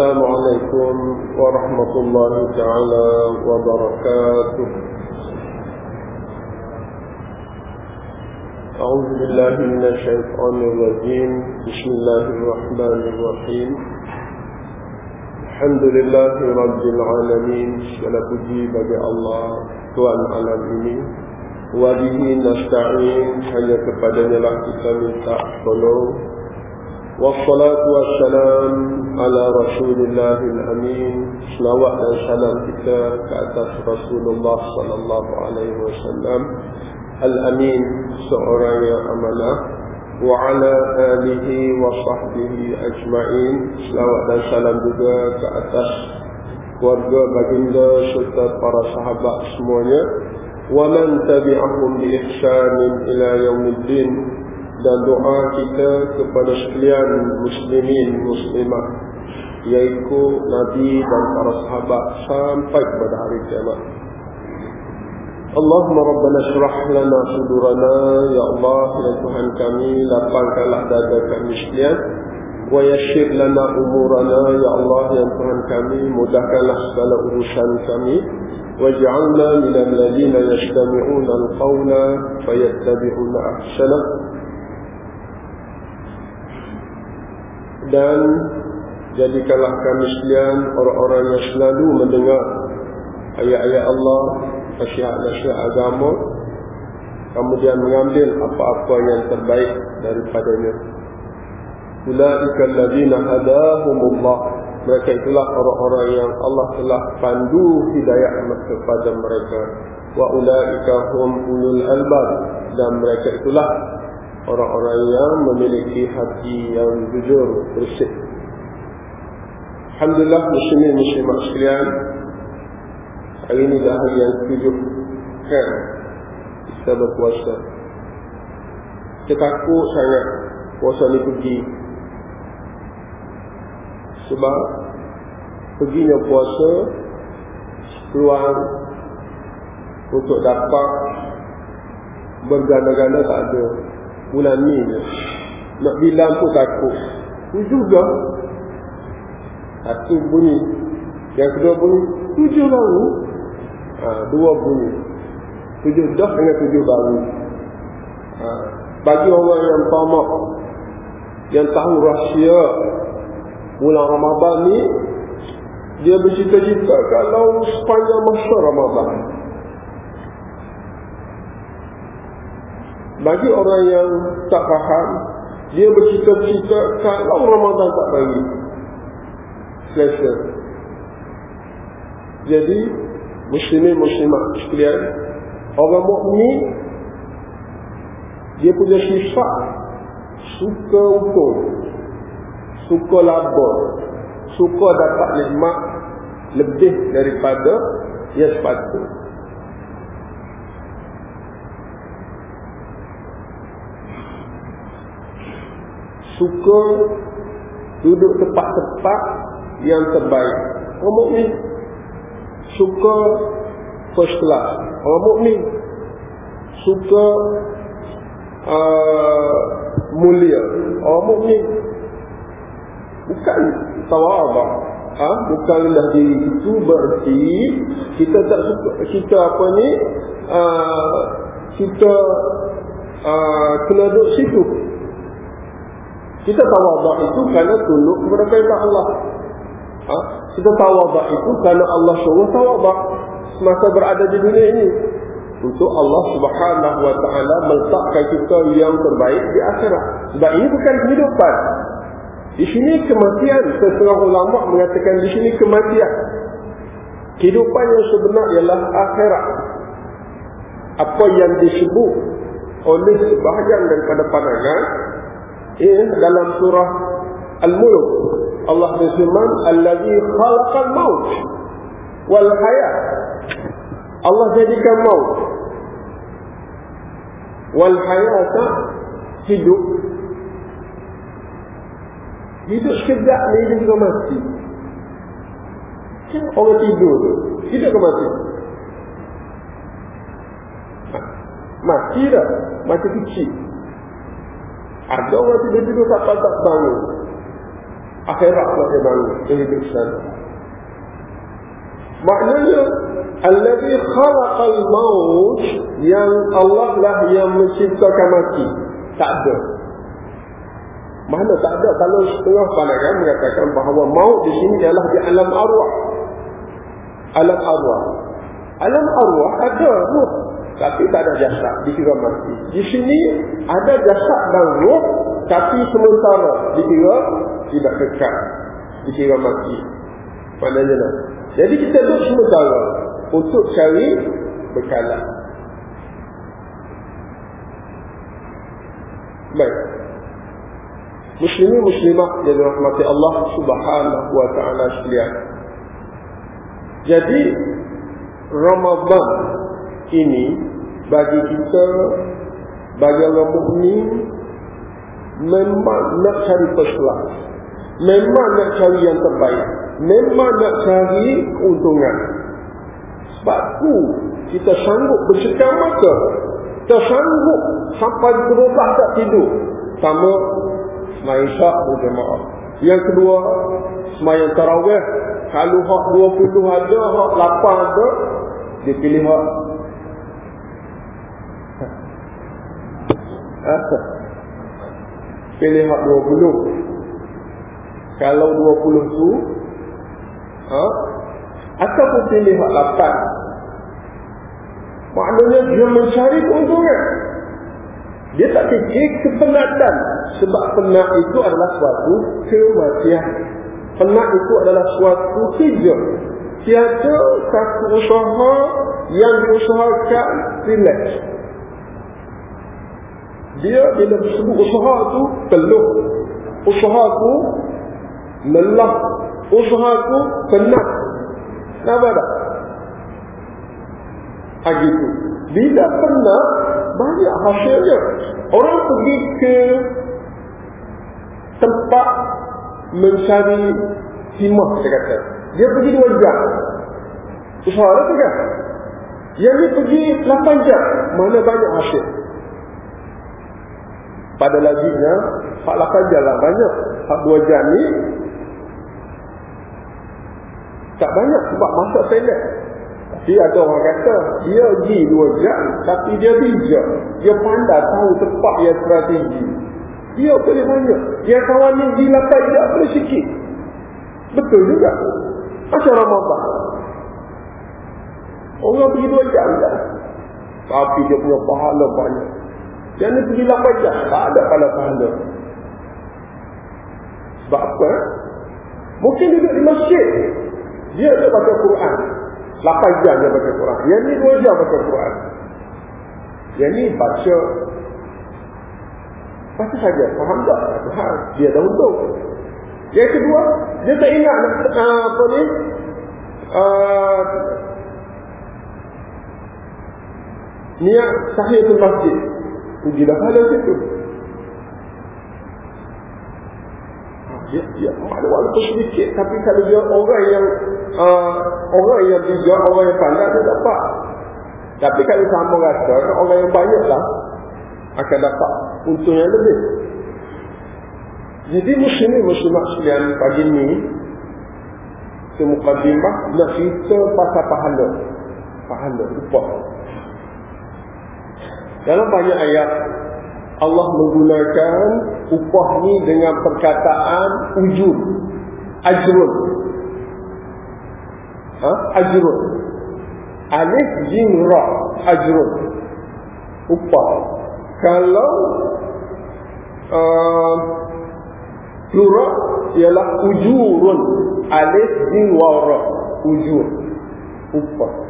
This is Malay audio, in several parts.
السلام عليكم ورحمة الله تعالى وبركاته أعوذ بالله من الشيطان الرجيم بسم الله الرحمن الرحيم الحمد لله رب العالمين segala puji bagi Allah Tuhan alam ini Wabihi nasta'in hanya kepadanya lah kita minta tolong Wassalatu wassalam ala Rasulillah al-Amin. Selawat dan salam kita ke atas Rasulullah sallallahu alaihi wasallam al-Amin, seorang yang amanah wa ala alihi wa sahbihi ajma'in. Selawat dan salam juga ke atas keluarga baginda serta para sahabat semuanya. Wa man tabi'ahum bi ihsanin ila yaumiddin dan doa kita kepada sekalian muslimin muslimah yaitu nabi dan para sahabat sampai kepada hari kiamat. Allahumma rabbana syrah lana sudurana. Ya Allah ya Tuhan kami lapangkanlah dada kami sekalian. Wa yassir lana umurana. Ya Allah ya Tuhan kami mudahkanlah segala urusan kami. Waj'alna minal ladina yastami'una al-qawla fayattabi'una ahsanah dan jadikanlah kami sekalian orang-orang yang selalu mendengar ayat-ayat Allah, nasihat-nasihat agama, kemudian mengambil apa-apa yang terbaik daripadanya. Ulaika alladzina hadahumullah. Mereka itulah orang-orang yang Allah telah pandu hidayah kepada mereka. Wa ulaika hum ulul albab dan mereka itulah orang-orang yang memiliki hati yang jujur, bersih. Alhamdulillah muslimin muslimat sekalian. Hari ini dah hari yang tujuh kan kita berpuasa. Kita takut sangat puasa ni pergi. Sebab perginya puasa peluang untuk dapat berganda-ganda tak ada bulan ni je. Nak bilang pun takut. Tu juga. Satu bunyi. Yang kedua bunyi. Tujuh baru. Ha, dua bunyi. Tujuh dah dengan tujuh baru. Ha, bagi orang yang tamak. Yang tahu rahsia. Bulan Ramadan ni. Dia bercita-cita kalau sepanjang masa Ramadan. Bagi orang yang tak faham dia bercita-cita kalau Ramadan tak bagi. Selesa. Jadi muslimin muslimat sekalian orang mukmin dia punya sifat suka untung suka laba suka dapat nikmat lebih daripada yang sepatutnya suka duduk tempat-tempat yang terbaik. Orang mukmin suka first class. Orang mukmin suka uh, mulia. Orang mukmin bukan tawabah. Ha? bukan rendah diri itu berarti kita tak suka kita apa ni uh, kita uh, kena duduk situ kita tawaduk itu kerana tunduk kepada perintah Allah. Ha? Kita tawaduk itu kerana Allah suruh tawaduk semasa berada di dunia ini. Untuk Allah subhanahu wa ta'ala meletakkan kita yang terbaik di akhirat. Sebab ini bukan kehidupan. Di sini kematian. Sesetengah ulama mengatakan di sini kematian. Kehidupan yang sebenar ialah akhirat. Apa yang disebut oleh sebahagian daripada pandangan ya, dalam surah Al-Mulk Allah berfirman allazi khalaqal maut wal hayat Allah jadikan maut wal hayat hidup hidup sekejap ni dia juga mati orang tidur tu hidup ke mati mati dah mati kecil ada orang tidur-tidur tak tak bangun. akhirat lah dia baru dia hidup sana. Maknanya Alladhi khalaqal maut yang Allah lah yang menciptakan mati. Tak ada. Mana tak ada? Kalau setengah pandangan mengatakan bahawa maut di sini ialah di alam arwah. Alam arwah. Alam arwah ada ruh tapi tak ada jasad dikira mati. Di sini ada jasad dan ruh tapi sementara dikira tidak kekal dikira mati. Maknanya nak jadi kita duduk sementara untuk cari bekalan. Baik. Muslimin muslimah yang dirahmati Allah subhanahu wa ta'ala sekalian. Jadi Ramadan ini bagi kita bagi orang mukmin memang nak cari pesulah memang nak cari yang terbaik. Memang nak cari keuntungan. Sebab tu kita sanggup bercekam mata. Kita sanggup sampai berubah tak tidur. Sama semayang syak berjemaah yang kedua semayang tarawih. Kalau hak 20 ada hak 8 ada dia pilih hak pilih hak 20 kalau 20 tu ha? ataupun pilih hak 8 maknanya dia mencari keuntungan. Dia tak fikir kepenatan. Sebab penat itu adalah suatu kematian. Penat itu adalah suatu kerja tiada satu usaha yang diusahakan relax dia bila sebut usaha tu peluh. Usaha tu lelah. Usaha tu penat. Kenapa tak? Ha, gitu. Bila penat banyak hasilnya. Orang pergi ke tempat mencari timah saya kata. Dia pergi dua jam. Usaha tu kan? Yang ni pergi 8 jam. Mana banyak hasil pada laginya hak 8 jam lah banyak. Hak 2 jam ni tak banyak sebab masa pendek. Tapi ada orang kata dia pergi 2 jam tapi dia bijak. Dia pandai tahu tempat yang strategi. Dia boleh banyak. Dia kawan ni pergi 8 jam boleh sikit. Betul juga. Macam Ramadan orang pergi 2 jam dah. Tapi dia punya pahala banyak yang ni pergi 8 jam. Tak ada pahala-pahala sebab apa? Mungkin duduk di masjid. Dia ada baca Quran. 8 jam dia baca Quran. Yang ni 2 jam baca Quran. Yang ni baca. Baca saja. Faham tak Tuhan dia dah untung. Yang kedua dia tak ingat uh, apa ni? Uh, niat sahiyatul masjid pergi dah pahala situ dia ada walaupun sedikit tapi kalau dia orang yang uh, orang yang bijak, orang yang pandai dia dapat. Tapi kalau sama rasa orang yang banyak lah akan dapat untung yang lebih. Jadi muslimin muslimat sekalian pagi ni semukadimah nak cerita pasal pahala. Pahala upah dalam banyak ayat Allah menggunakan upah ni dengan perkataan ujur. Ajrun. Ha? ajrun. Alif jim ra. Ajrun. Upah. Kalau uh, plural ialah ujurun. Alif jim wa ra. Ujur. Upah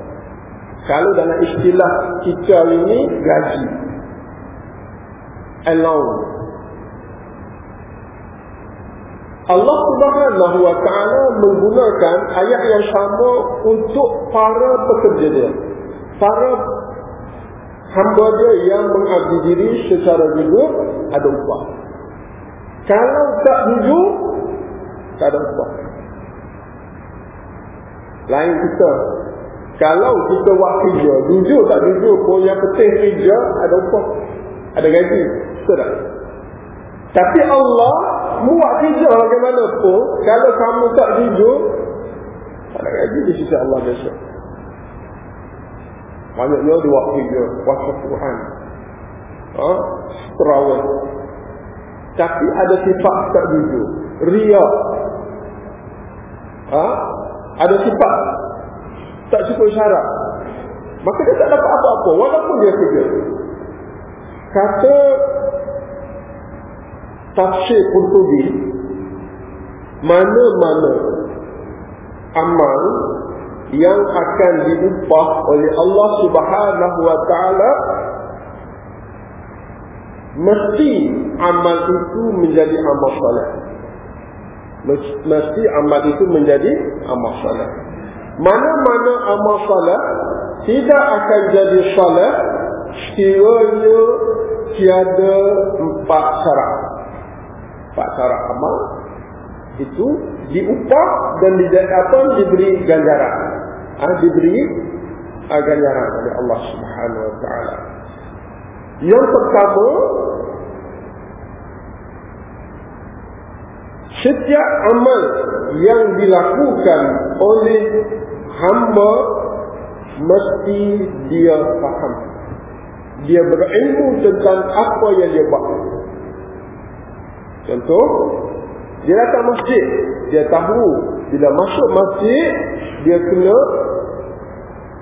kalau dalam istilah kita ini gaji allowance Allah Subhanahu wa taala menggunakan ayat yang sama untuk para pekerja dia. Para hamba dia yang mengabdi diri secara jujur ada upah. Kalau tak jujur tak ada upah. Lain kita kalau kita buat kerja, jujur tak jujur pun yang penting kerja ada upah. Ada gaji. Betul tak? Tapi Allah buat kerja bagaimanapun kalau kamu tak jujur nak gaji di sisi Allah besok dia buat kerja kuasa Tuhan ha? terawih tapi ada sifat tak jujur ria ha? ada sifat tak cukup syarat. Maka dia tak dapat apa-apa walaupun dia kerja. Kata tafsir Qurtubi mana-mana amal yang akan diupah oleh Allah Subhanahu wa taala mesti amal itu menjadi amal soleh. Mesti amal itu menjadi amal soleh mana-mana amal soleh tidak akan jadi soleh sekiranya tiada empat syarat. Empat syarat amal itu diupah dan di diberi ganjaran. Ha, diberi ha, ganjaran oleh Allah Subhanahu wa taala. Yang pertama setiap amal yang dilakukan oleh hamba mesti dia faham. Dia berilmu tentang apa yang dia buat. Contoh dia datang masjid dia tahu bila masuk masjid dia kena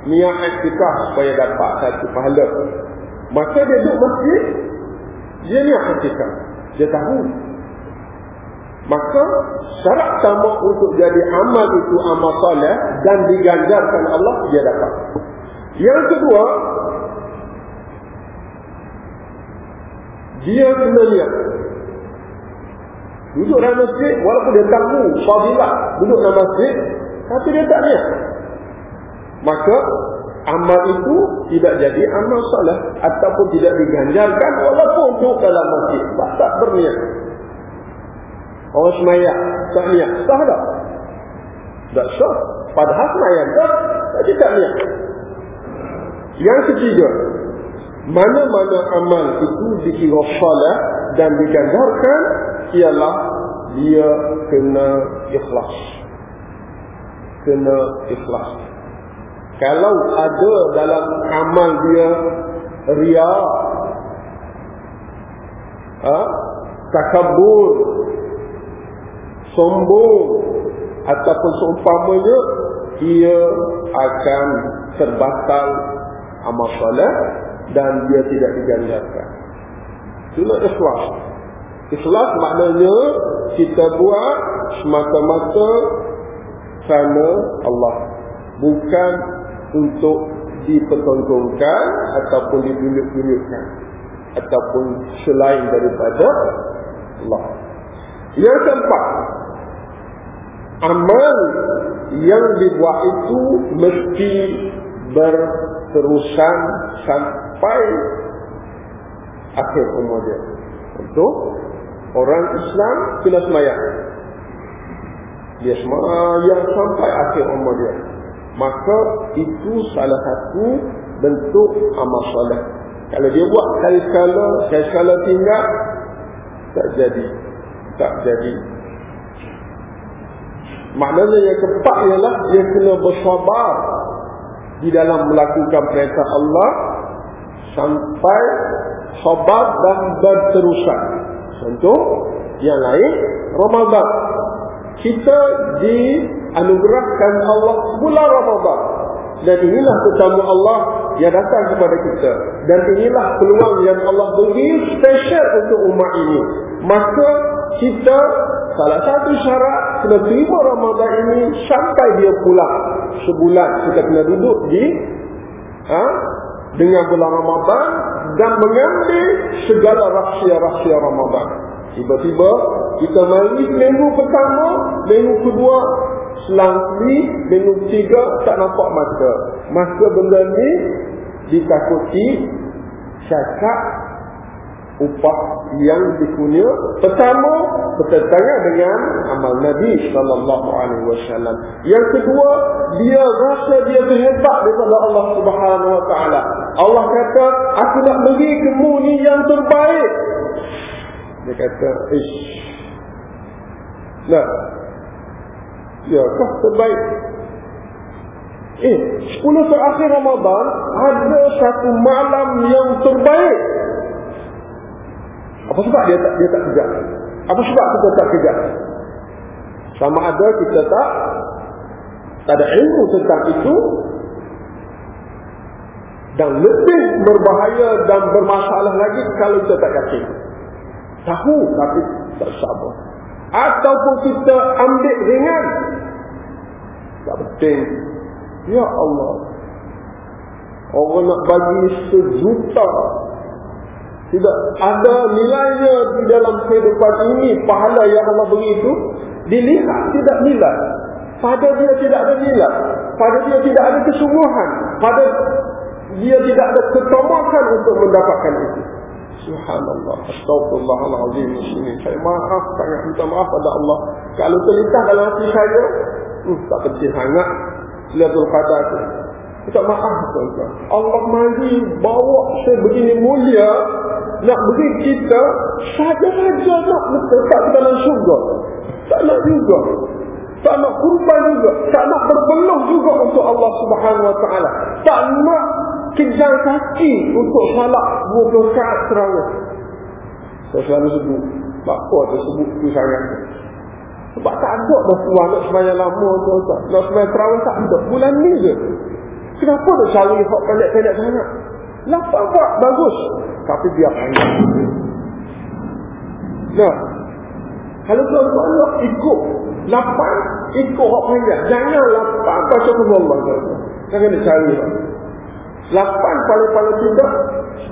niat iktikaf supaya dapat satu pahala. Maka dia duduk masjid dia niat iktikaf dia tahu maka syarat sama untuk jadi amal itu amal soleh dan diganjarkan Allah dia dapat yang kedua dia kena niat. Duduk dalam masjid walaupun dia tahu fadilah duduk dalam masjid tapi dia tak niat. Maka amal itu tidak jadi amal salah ataupun tidak diganjarkan walaupun duduk dalam masjid. Tak berniat orang semayang. Tak niat. Sah tak? tak sah. Padahal semayang tak tapi tak niat. Yang ketiga mana-mana amal itu dikira salah dan diganjarkan ialah dia kena ikhlas. Kena ikhlas. Kalau ada dalam amal dia ria ha? takabur sombong ataupun seumpamanya ia akan terbatal amal soleh dan dia tidak diganjarkan itulah ikhlas Ikhlas maknanya kita buat semata-mata kerana Allah. Bukan untuk dipertontonkan ataupun ditunjuk-tunjukkan. Ataupun selain daripada Allah. Yang keempat. Amal yang dibuat itu mesti berterusan sampai akhir umur dia. Untuk Orang Islam kena semayang. Dia semayang sampai akhir umur dia. Maka itu salah satu bentuk amal soleh. Kalau dia buat kali-kala, kali-kala tinggal, tak jadi. Tak jadi. Maknanya yang keempat ialah dia kena bersabar di dalam melakukan perintah Allah sampai sabar dan berterusan. Contoh yang lain Ramadan. Kita dianugerahkan Allah bulan Ramadan. Dan inilah tetamu Allah yang datang kepada kita. Dan inilah peluang yang Allah beri special untuk umat ini. Maka kita salah satu syarat kena terima Ramadan ini sampai dia pulang. Sebulan kita kena duduk di ha, dengan bulan Ramadan dan mengambil segala rahsia-rahsia Ramadan. Tiba-tiba kita mari minggu pertama, minggu kedua, selang minggu ketiga tak nampak mata. Maka benda ni ditakuti cakap upah yang dipunya pertama bertentangan dengan amal Nabi sallallahu alaihi wasallam. Yang kedua, dia rasa dia terhebat daripada Allah Subhanahu wa taala. Allah kata, "Aku nak beri kamu ni yang terbaik." Dia kata, "Ish, Nah. Ya, kah terbaik. Eh, 10 terakhir Ramadan ada satu malam yang terbaik. Apa sebab dia tak dia tak kejar? Apa sebab kita tak kejar? Sama ada kita tak tak ada ilmu tentang itu dan lebih berbahaya dan bermasalah lagi kalau kita tak yakin. Tahu tapi tak sabar. Ataupun kita ambil ringan. Tak penting. Ya Allah. Orang nak bagi sejuta. Tidak ada nilainya di dalam kehidupan ini. Pahala yang Allah beri itu. Dilihat tidak nilai. Pada dia tidak ada nilai. Pada dia tidak ada kesungguhan. Pada dia tidak ada ketomakan untuk mendapatkan itu. Subhanallah. Astagfirullahaladzim. Ini saya maaf. Sangat minta maaf pada Allah. Kalau terlintas dalam hati saya. Hmm, tak penting sangat. Lihatul Qadar. Minta maaf. Tuan-tuan. Allah mari bawa saya begini mulia. Nak beri kita. Saja-saja nak letak dalam syurga. Tak nak juga. Tak nak kurban juga. Tak nak berbelum juga untuk Allah subhanahu wa ta'ala. Tak nak kejar kaki untuk salat 20 saat terawih. Saya selalu sebut. Tak apa saya sebut itu sangat. Sebab tak ada dah nak semayang lama tu. Nak semayang terawih tak ada. Bulan ni je. Kenapa nak cari hak pendek-pendek sangat? Lapan buat bagus. Tapi biar panjang. Nah. Kalau tuan-tuan nak ikut lapan, ikut hak panjang. Jangan lapan baca Allah. Jangan nak cari. Lapan paling-paling tidak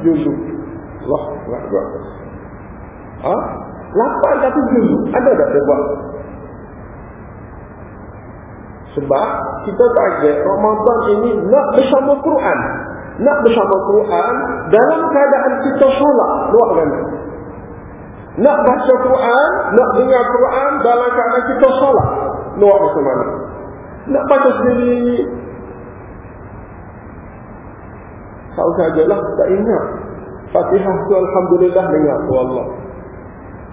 Juzu Allah Allah Ha? Lapan tapi juzu Ada tak dia buat? Sebab kita target Ramadan ini nak bersama Quran Nak bersama Quran Dalam keadaan kita solat Luar kan? Nak baca Quran Nak dengar Quran Dalam keadaan kita solat Luar macam mana? Nak baca sendiri Tahu sajalah tak ingat. Fatihah tu Alhamdulillah dengar tu Allah.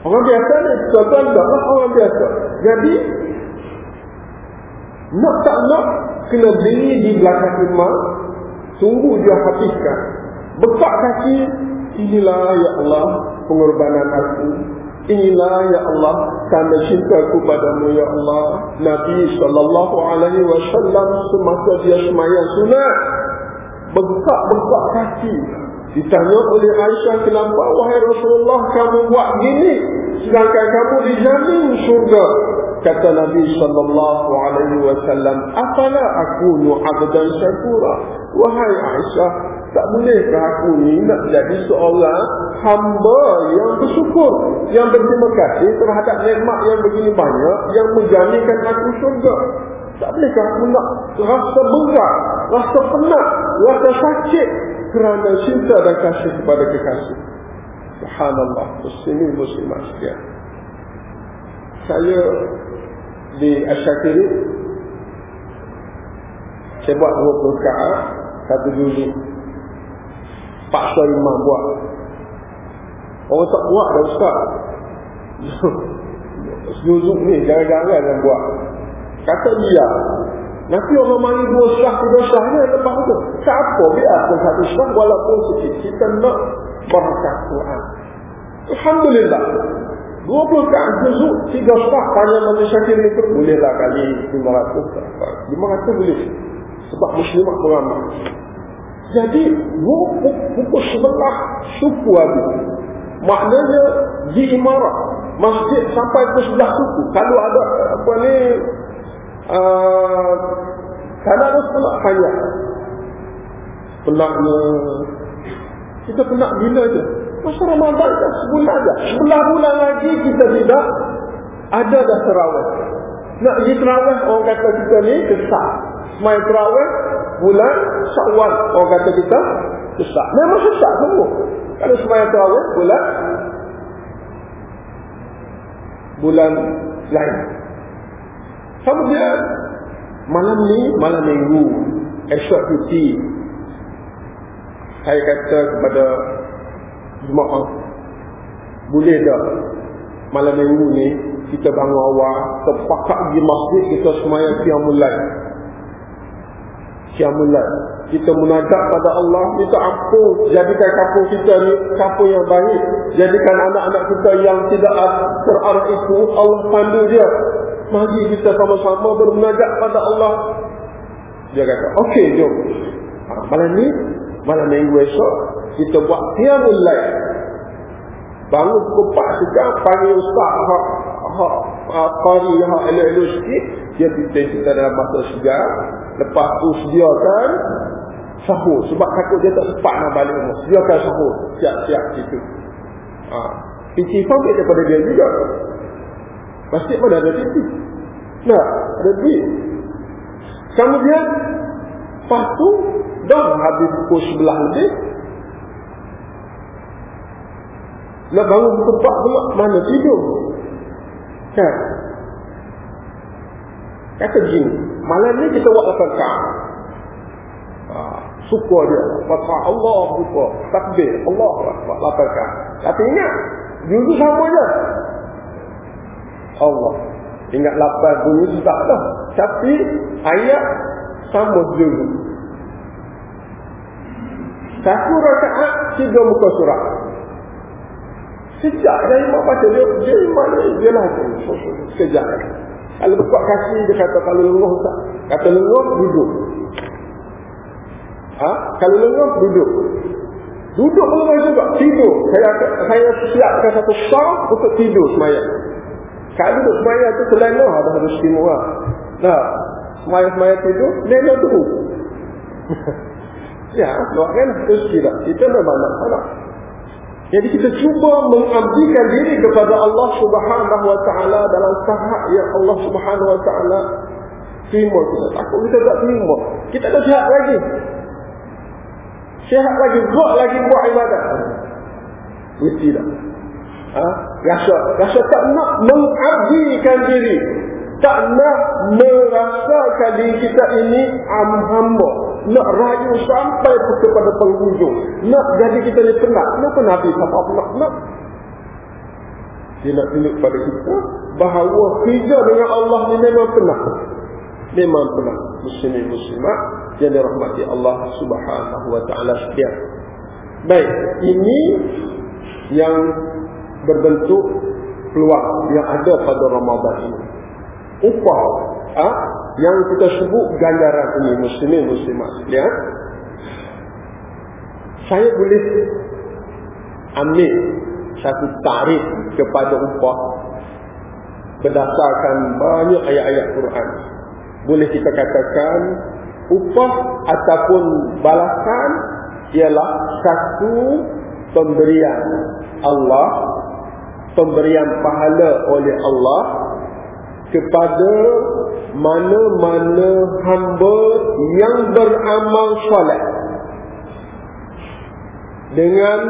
Orang biasa ni, tuan-tuan orang biasa. Jadi, nak tak nak, kena beri di belakang imam, tunggu dia habiskan. Bekak kaki, inilah ya Allah pengorbanan aku. Inilah ya Allah tanda cintaku padamu ya Allah. Nabi wasallam semasa dia semayang sunat bengkak-bengkak kaki. Ditanya oleh Aisyah, kenapa wahai Rasulullah kamu buat gini? Sedangkan kamu dijamin surga. Kata Nabi sallallahu alaihi wasallam, "Afala akunu 'abdan syakura?" Wahai Aisyah, tak bolehkah aku ni nak jadi seorang hamba yang bersyukur, yang berterima kasih terhadap nikmat yang begini banyak yang menjaminkan aku surga? Tak bolehkah aku nak rasa berat, rasa penat, rasa sakit kerana cinta dan kasih kepada kekasih. Subhanallah, muslimin muslimat sekian. Saya di Asyakiri, saya buat 20 rakaat, satu juzuk. Paksa imam buat. Orang tak buat dah ustaz. Juzuk ni, jangan-jangan yang buat. Kata dia. Nanti orang mari dua syah, tiga syah ni lepas tu. Siapa biar pun satu syah walaupun sikit. Kita nak berakat Quran. Alhamdulillah. Dua puluh kat juzuk, tiga syah tanya Nabi Syakir ni pun bolehlah kali lima ratus. Lima ratus boleh. Sebab muslimat beramal. Jadi, pukul sebelah suku habis. Maknanya, di imarah. Masjid sampai ke sebelah suku. Kalau ada apa ni, Kadang ada penat payah Penatnya Kita penat bila je. Masa Ramadan kan sebulan je. Sebelah bulan lagi kita tidak Ada dah terawih. Nak pergi terawih orang kata kita ni Kesak Semai terawih Bulan syawal Orang kata kita Kesak Memang kesak semua. Kalau semai terawih Bulan Bulan lain. Kemudian malam ni malam minggu esok cuti. Saya kata kepada jemaah boleh tak malam minggu ni kita bangun awal, terpakat di masjid, kita semayang siang mulai. Kita menajak pada Allah, minta ampun. Jadikan kampung kita ni kampung yang baik. Jadikan anak-anak kita yang tidak terarah itu, Allah pandu dia. Mari kita sama-sama bermunajat pada Allah. Dia kata, okey jom. Ha, malam ni, malam minggu esok, kita buat siang mulai. Bangun 4 sejam, panggil ustaz, hak, hak, kari, hak, elok-elok sikit. Dia kita dalam masa sejarah. Lepas tu sediakan sahur. Sebab takut dia tak sempat nak balik rumah. Sediakan sahur. Siap-siap situ. Ha. Pici sampai daripada dia juga. Masjid mana ada pici? Nah, ada duit. Kemudian, lepas tu, dah habis pukul sebelah lebih. Nak bangun tempat pula, mana tidur? Kan? Kata begini, malam ni kita buat lakukan. Ha, suka dia. Maka Allah suka. Takbir. Allah buat lakukan. Tapi ingat, dulu sama je. Allah. Ingat lapan bunyi tak dah. Tapi ayat sama dulu. Satu rakaat, tiga muka surat. Sejak dari mak baca dia, dia mana dia lah. Sejak. Kalau buka kaki dia kata kalau lenguh tak. Kata lenguh duduk. Ha? Kalau lenguh duduk. Duduk lenguh juga tidur. Saya saya siapkan satu sah untuk tidur semayang. Kalau duduk semayang tu lah ada harus timur Nah, semayang-semayang tidur, dia tu. ya, doakan rezeki lah. Kita memang nak salah. Jadi kita cuba mengabdikan diri kepada Allah Subhanahu Wa Taala dalam tahap yang Allah Subhanahu Wa Taala terima kita. Takut kita tak terima. Kita dah sihat lagi. Sihat lagi, buat lagi buat ibadat. Mesti dah. Ha? Rasa, rasa tak nak mengabdikan diri. Tak nak merasakan diri kita ini am hamba nak rayu sampai kepada penghujung. Nak jadi kita ni penat. Kenapa Nabi sama nak nak? Dia nak tunjuk pada kita bahawa kerja dengan Allah ni memang penat. Memang penat. Muslimin muslimat yang dirahmati Allah subhanahu wa ta'ala setiap. Baik, ini yang berbentuk peluang yang ada pada Ramadan ini. Upah ha? yang kita sebut ganjaran ini muslimin muslimat ya saya boleh ambil satu tarif kepada upah berdasarkan banyak ayat-ayat Quran boleh kita katakan upah ataupun balasan ialah satu pemberian Allah pemberian pahala oleh Allah kepada mana-mana hamba yang beramal solat dengan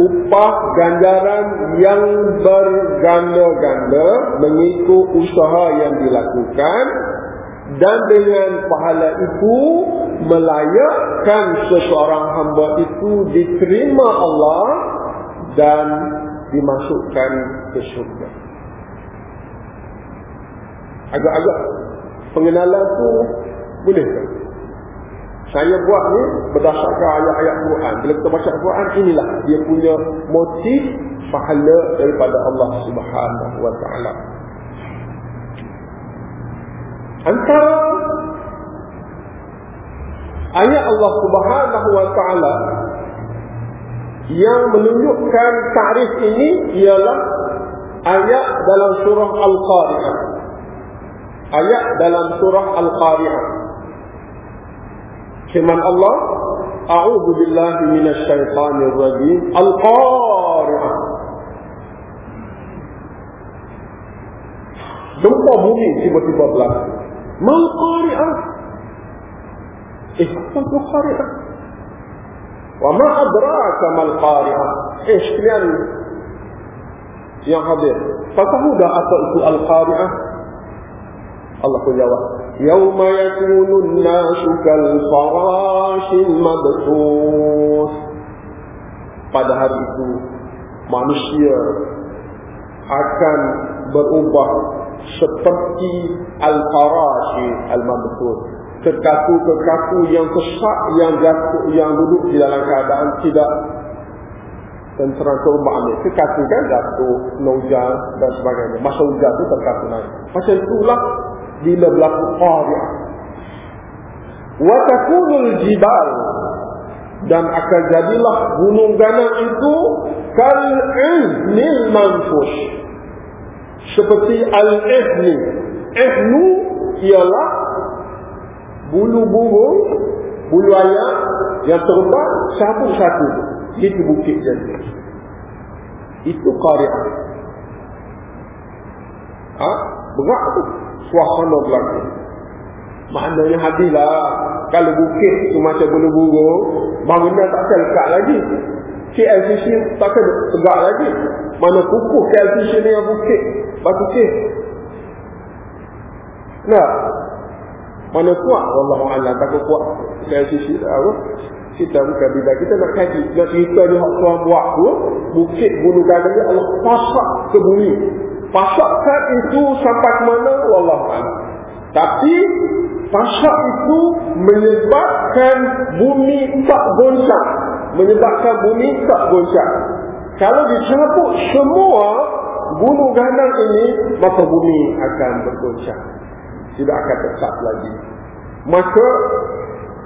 upah ganjaran yang berganda-ganda mengikut usaha yang dilakukan dan dengan pahala itu melayakkan seseorang hamba itu diterima Allah dan dimasukkan ke syurga agak-agak pengenalan tu boleh tak? Saya buat ni berdasarkan ayat-ayat Quran. Bila kita baca Quran, inilah dia punya motif pahala daripada Allah Subhanahu Wa Taala. Antara ayat Allah Subhanahu Wa Taala yang menunjukkan tarikh ini ialah ayat dalam surah Al-Qari'ah ayat dalam surah Al-Qari'ah. Firman Allah, A'udzu billahi minasy syaithanir rajim. Al-Qari'ah. Gempa bumi tiba-tiba berlaku. Mal Qari'ah. Eh, apa itu Qari'ah? Wa ma adraka mal Qari'ah? Eh, sekalian yang hadir. Tahu dah apa itu Al-Qari'ah? Allah pun jawab yauma yakunun nasu kal farashil mabthus pada hari itu manusia akan berubah seperti al-farashi al-mabthur kekaku-kekaku yang sesak yang jatuh yang duduk di dalam keadaan tidak dan serang ke rumah ambil. Kekaku kan jatuh hujan dan sebagainya. Masa hujan itu terkaku naik. Macam itulah bila berlaku qari'ah. Wa takunul jibal dan akan jadilah gunung ganang itu kal'ihnil manfush seperti al-ihni ihnu ialah bulu burung bulu ayam yang terbang satu satu itu bukit jadi. Itu qari'ah ha? berat tu. Suasana berlaku. Maknanya hadilah. Kalau bukit tu macam bulu burung bangunan tak akan lekat lagi. KLCC tak akan tegak lagi. Mana kukuh KLCC ni yang bukit. Batu kek nah. Mana kuat? Allah Allah tak kuat KLCC tak apa. Kita bukan bila kita nak kaji. Nak cerita ni hak tuan buat tu bukit bulu gaganya Allah pasak ke bumi pasakkan itu sampai mana? Allah tapi pasak itu menyebabkan bumi tak goncang. Menyebabkan bumi tak goncang. Kalau dicabut semua gunung ganang ini maka bumi akan bergoncang. Tidak akan tetap lagi. Maka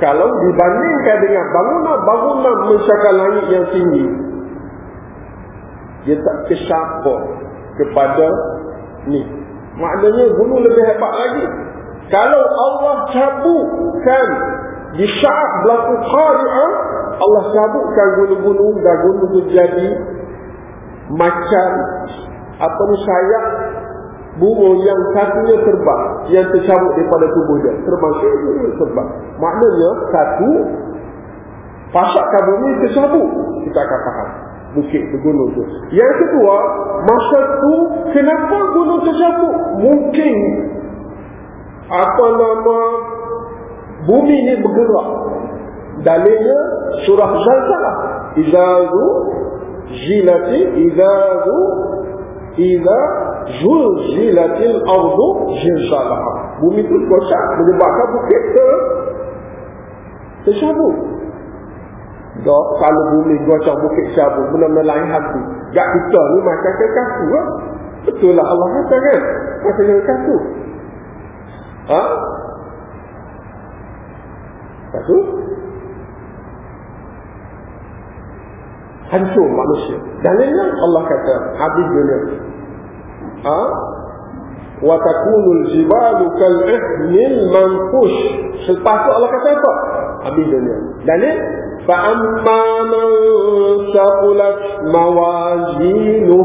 kalau dibandingkan dengan bangunan-bangunan mencakar langit yang tinggi dia tak kesapuk kepada ni. Maknanya gunung lebih hebat lagi. Kalau Allah cabutkan di saat berlaku qari'ah Allah cabutkan gunung-gunung dan gunung jadi macam apa ni sayap burung yang satunya terbang yang tercabut daripada tubuh dia. Terbang sini terbang. Maknanya satu pasakkan bumi tercabut. Kita akan faham bukit tu gunung tu. Yang kedua masa tu kenapa gunung tercabut mungkin apa nama bumi ni bergerak. Dalilnya surah zalzalah izazu zilati izazu iza zulzilatil ardu zilzalaha bumi itu kosak menyebabkan bukit ke tersabut Dok, kalau bumi gocok bukit cabut benar-benar lain hati. Gak kita ni macam ke kaku ha? betul lah Allah kata kan? Macam ke kaku. Ha? kaku? Hancur manusia. Dalilnya Allah kata habis dunia. Ha? wa takunul jibalu kal ihnil manfush. Selepas tu Allah kata apa? Habis dunia. Dalil man saqulat mawazinu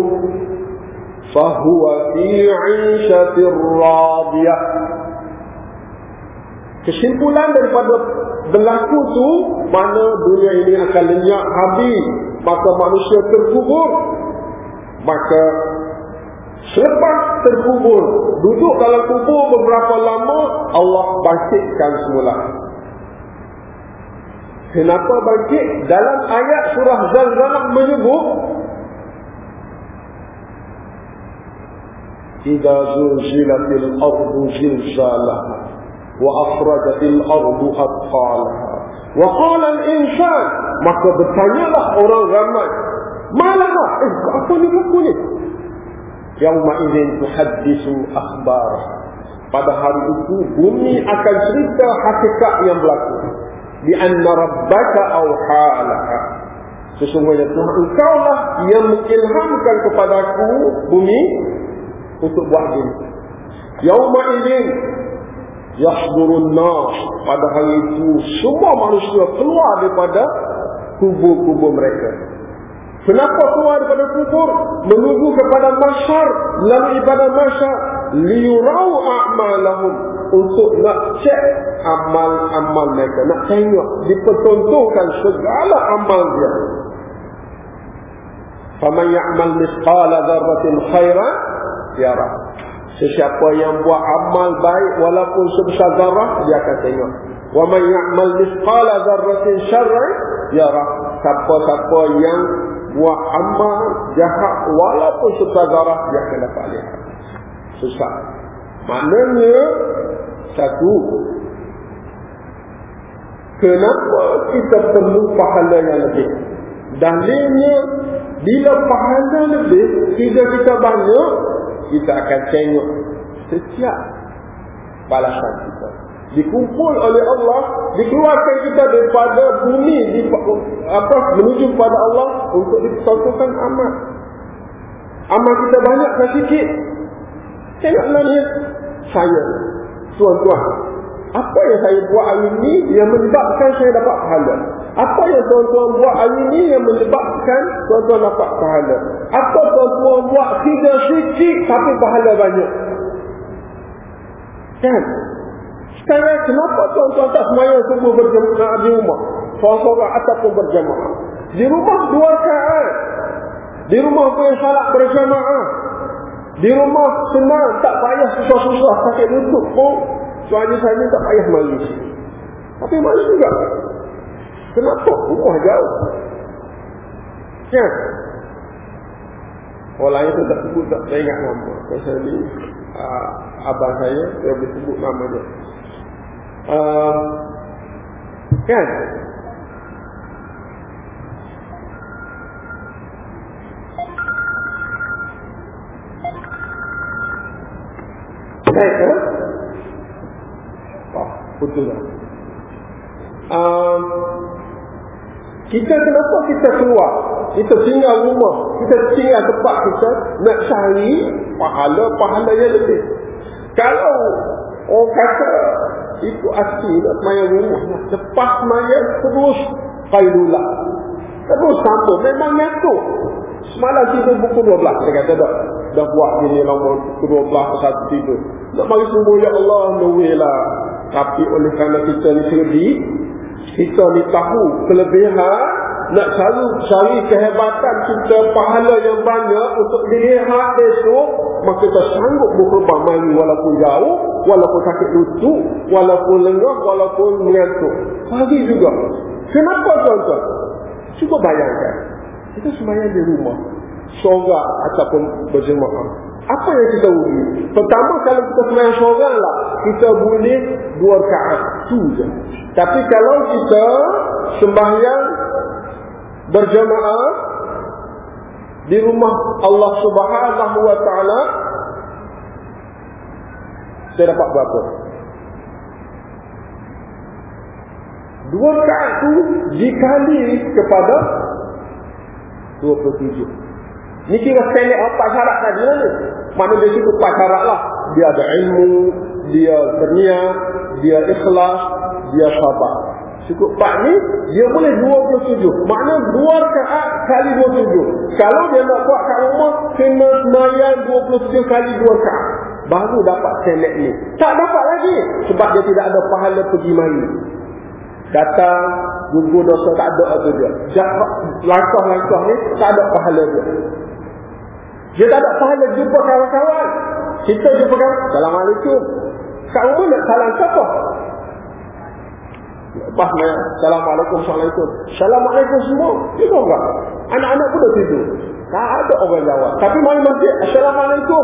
fa huwa fi 'ishatir radiyah kesimpulan daripada berlaku tu mana dunia ini akan lenyap habis maka manusia terkubur. Maka selepas terkubur duduk dalam kubur beberapa lama Allah bangkitkan semula kenapa bangkit? Dalam ayat surah Zalzalah menyebut Idza zulzilatil ardu zilzalaha wa akhrajatil ardu athqalaha wa qala al insan maka bertanyalah orang ramai malah eh apa ni buku ni? Yauma idzin tuhaddisu akhbar pada hari itu bumi akan cerita hakikat yang berlaku di anna rabbaka awhalaha sesungguhnya Tuhan engkau lah yang mengilhamkan kepadaku bumi untuk buat ini. Yauma idzin yahdurun nas pada hari itu semua manusia keluar daripada kubur-kubur mereka. Kenapa keluar daripada kubur? Menuju kepada masyar. Lalu ibadah masyar. Liyurau a'malahum untuk nak cek amal-amal mereka nak tengok dipertontonkan segala amal dia faman ya'mal misqala dzarratin khairan yara Sesiapa yang buat amal baik walaupun sebesar zarah dia akan tengok. Man ya'mal mithqala dzarratin syarran yara. Siapa-siapa yang buat amal jahat walaupun sebesar zarah dia akan dapat lihat. Susah. Maknanya, satu, kenapa kita perlu pahala yang lebih? Dalilnya, bila pahala lebih, jika kita banyak, kita akan tengok setiap balasan kita. Dikumpul oleh Allah dikeluarkan kita daripada bumi di, apa menuju kepada Allah untuk disatukan amal. Amal kita banyak ke sikit? Tengoklah ni saya tuan-tuan apa yang saya buat hari ini yang menyebabkan saya dapat pahala apa yang tuan-tuan buat hari ini yang menyebabkan tuan-tuan dapat pahala apa tuan-tuan buat tidak sikit tapi pahala banyak kan sekarang kenapa tuan-tuan tak semayang subuh berjemaah di rumah? Seorang-seorang ataupun berjemaah. Di rumah dua rakaat. Di rumah pun yang salat berjemaah. Di rumah senang, tak payah susah-susah sakit lutut pun. Suami saya tak payah mari. Tapi mari juga. Kenapa? Rumah jauh. Ya. Orang lain tu tak sebut, tak saya ingat nama. Pasal ni, uh, abang saya, dia boleh sebut nama dia uh, kan Baik, eh? Oh, betul lah. Um, kita kenapa kita keluar? Kita tinggal rumah. Kita tinggal tempat kita. Nak cari pahala-pahala yang lebih. Kalau orang kata itu asli nak semayang rumah. Lepas semayang terus Faidulah. Terus sambung. Memang nyatuk. Semalam tidur pukul 12. Dia kata dah. Dah buat gini lama pukul 12 satu tidur. Nak mari sembuh ya Allah. Way lah. Tapi oleh kerana kita ni cerdik. Kita ni tahu kelebihan nak selalu cari kehebatan kita pahala yang banyak untuk dilihat besok maka kita sanggup berkorban mari walaupun jauh walaupun sakit lutut walaupun lengah walaupun mengantuk pagi juga kenapa tuan-tuan cuba bayangkan kita semayang di rumah. Seorang ataupun berjemaah. Apa yang kita uji pertama kalau kita semayang seorang lah kita boleh dua rakaat. Tu je. Tapi kalau kita sembahyang berjamaah di rumah Allah Subhanahu wa taala saya dapat berapa? Dua rakaat tu dikali kepada 27. Ni kira standard empat syarat tadi ni. Mana dia situ empat syarat lah. Dia ada ilmu, dia berniat, dia ikhlas, dia sabar. Cukup empat ni, dia boleh 27. Makna dua rakaat kali 27. Kalau dia nak buat kat rumah, kena semayang 27 kali dua rakaat. Baru dapat select ni. Tak dapat lagi. Sebab dia tidak ada pahala pergi mari. Datang, gugur dosa, tak ada apa dia. Langkah-langkah ni, tak ada pahala dia. Dia tak ada pahala jumpa kawan-kawan. Kita jumpa kawan, Assalamualaikum. Kat rumah nak salam siapa? Lepas main, Assalamualaikum, Assalamualaikum. Assalamualaikum semua. Tidur enggak? Anak-anak pun dah tidur. Tak ada orang jawab. Tapi mari masjid, Assalamualaikum.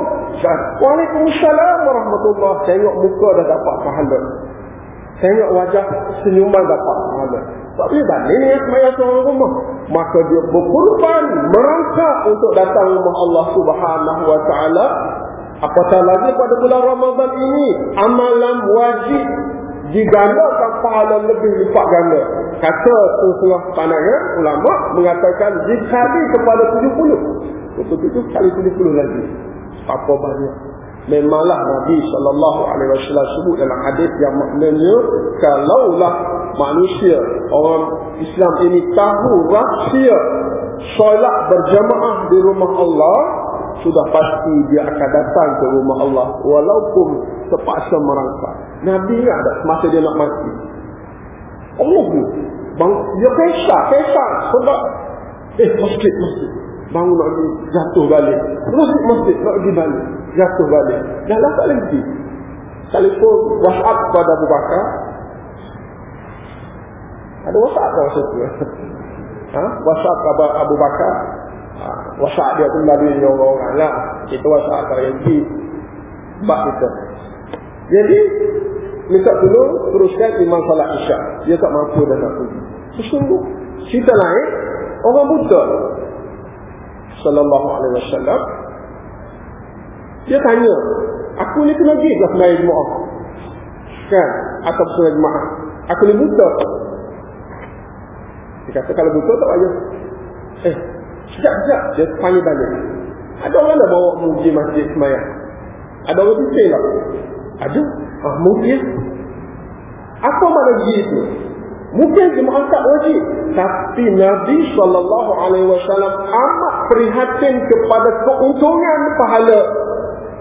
Waalaikumsalam warahmatullahi Tengok muka dah dapat pahala. Tengok wajah senyuman dapat pahala. Tapi balik ni semayang seorang rumah. Maka dia berkorban, merangkak untuk datang rumah Allah subhanahu wa ta'ala. Apatah lagi pada bulan Ramadan ini, amalan wajib digandakan pahala lebih lipat ganda. Kata setengah pandangan ulama mengatakan dikali kepada 70. Betul-betul kali 70 lagi. Apa banyak. Memanglah Nabi sallallahu alaihi wasallam sebut dalam hadis yang maknanya kalaulah manusia orang Islam ini tahu rahsia solat berjamaah di rumah Allah sudah pasti dia akan datang ke rumah Allah walaupun terpaksa merangkak. Nabi tak semasa dia nak mati? Allah tu. Bang, dia pesah, pesah. Sebab, eh masjid, masjid. Bangun nak jatuh balik. Masjid, masjid, nak pergi balik. Jatuh balik. Dah tak lagi. Telefon WhatsApp kepada Abu Bakar. Ada WhatsApp kau masa? Ha? WhatsApp kepada Abu Bakar. Ha? WhatsApp dia tu melalui orang-orang lah. Kita WhatsApp tak lagi. bab kita. Jadi minta tolong teruskan imam salat isya. Dia tak mampu dah nak pergi. Sesungguh cerita lain orang buta sallallahu alaihi wasallam dia tanya, aku ni kena pergi ke sembahyang Jumaat? Kan? Atau sembahyang Jumaat? Aku ni buta. Dia kata kalau buta tak payah. Eh, sekejap-sekejap. Dia tanya balik. Ada orang dah bawa pergi masjid sembahyang? Ada orang bising tak? Ada. Ah, mungkin. Apa mana itu? Mungkin jemaah tak wajib. Tapi Nabi SAW amat prihatin kepada keuntungan pahala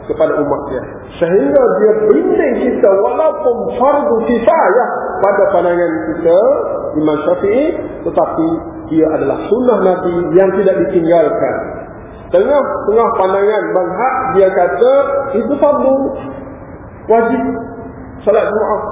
kepada umatnya. Sehingga dia bimbing kita walaupun fardu kifayah pada pandangan kita Imam Syafi'i tetapi dia adalah sunnah Nabi yang tidak ditinggalkan. Tengah-tengah pandangan mazhab dia kata itu fardu. Wajib salat Jumaat.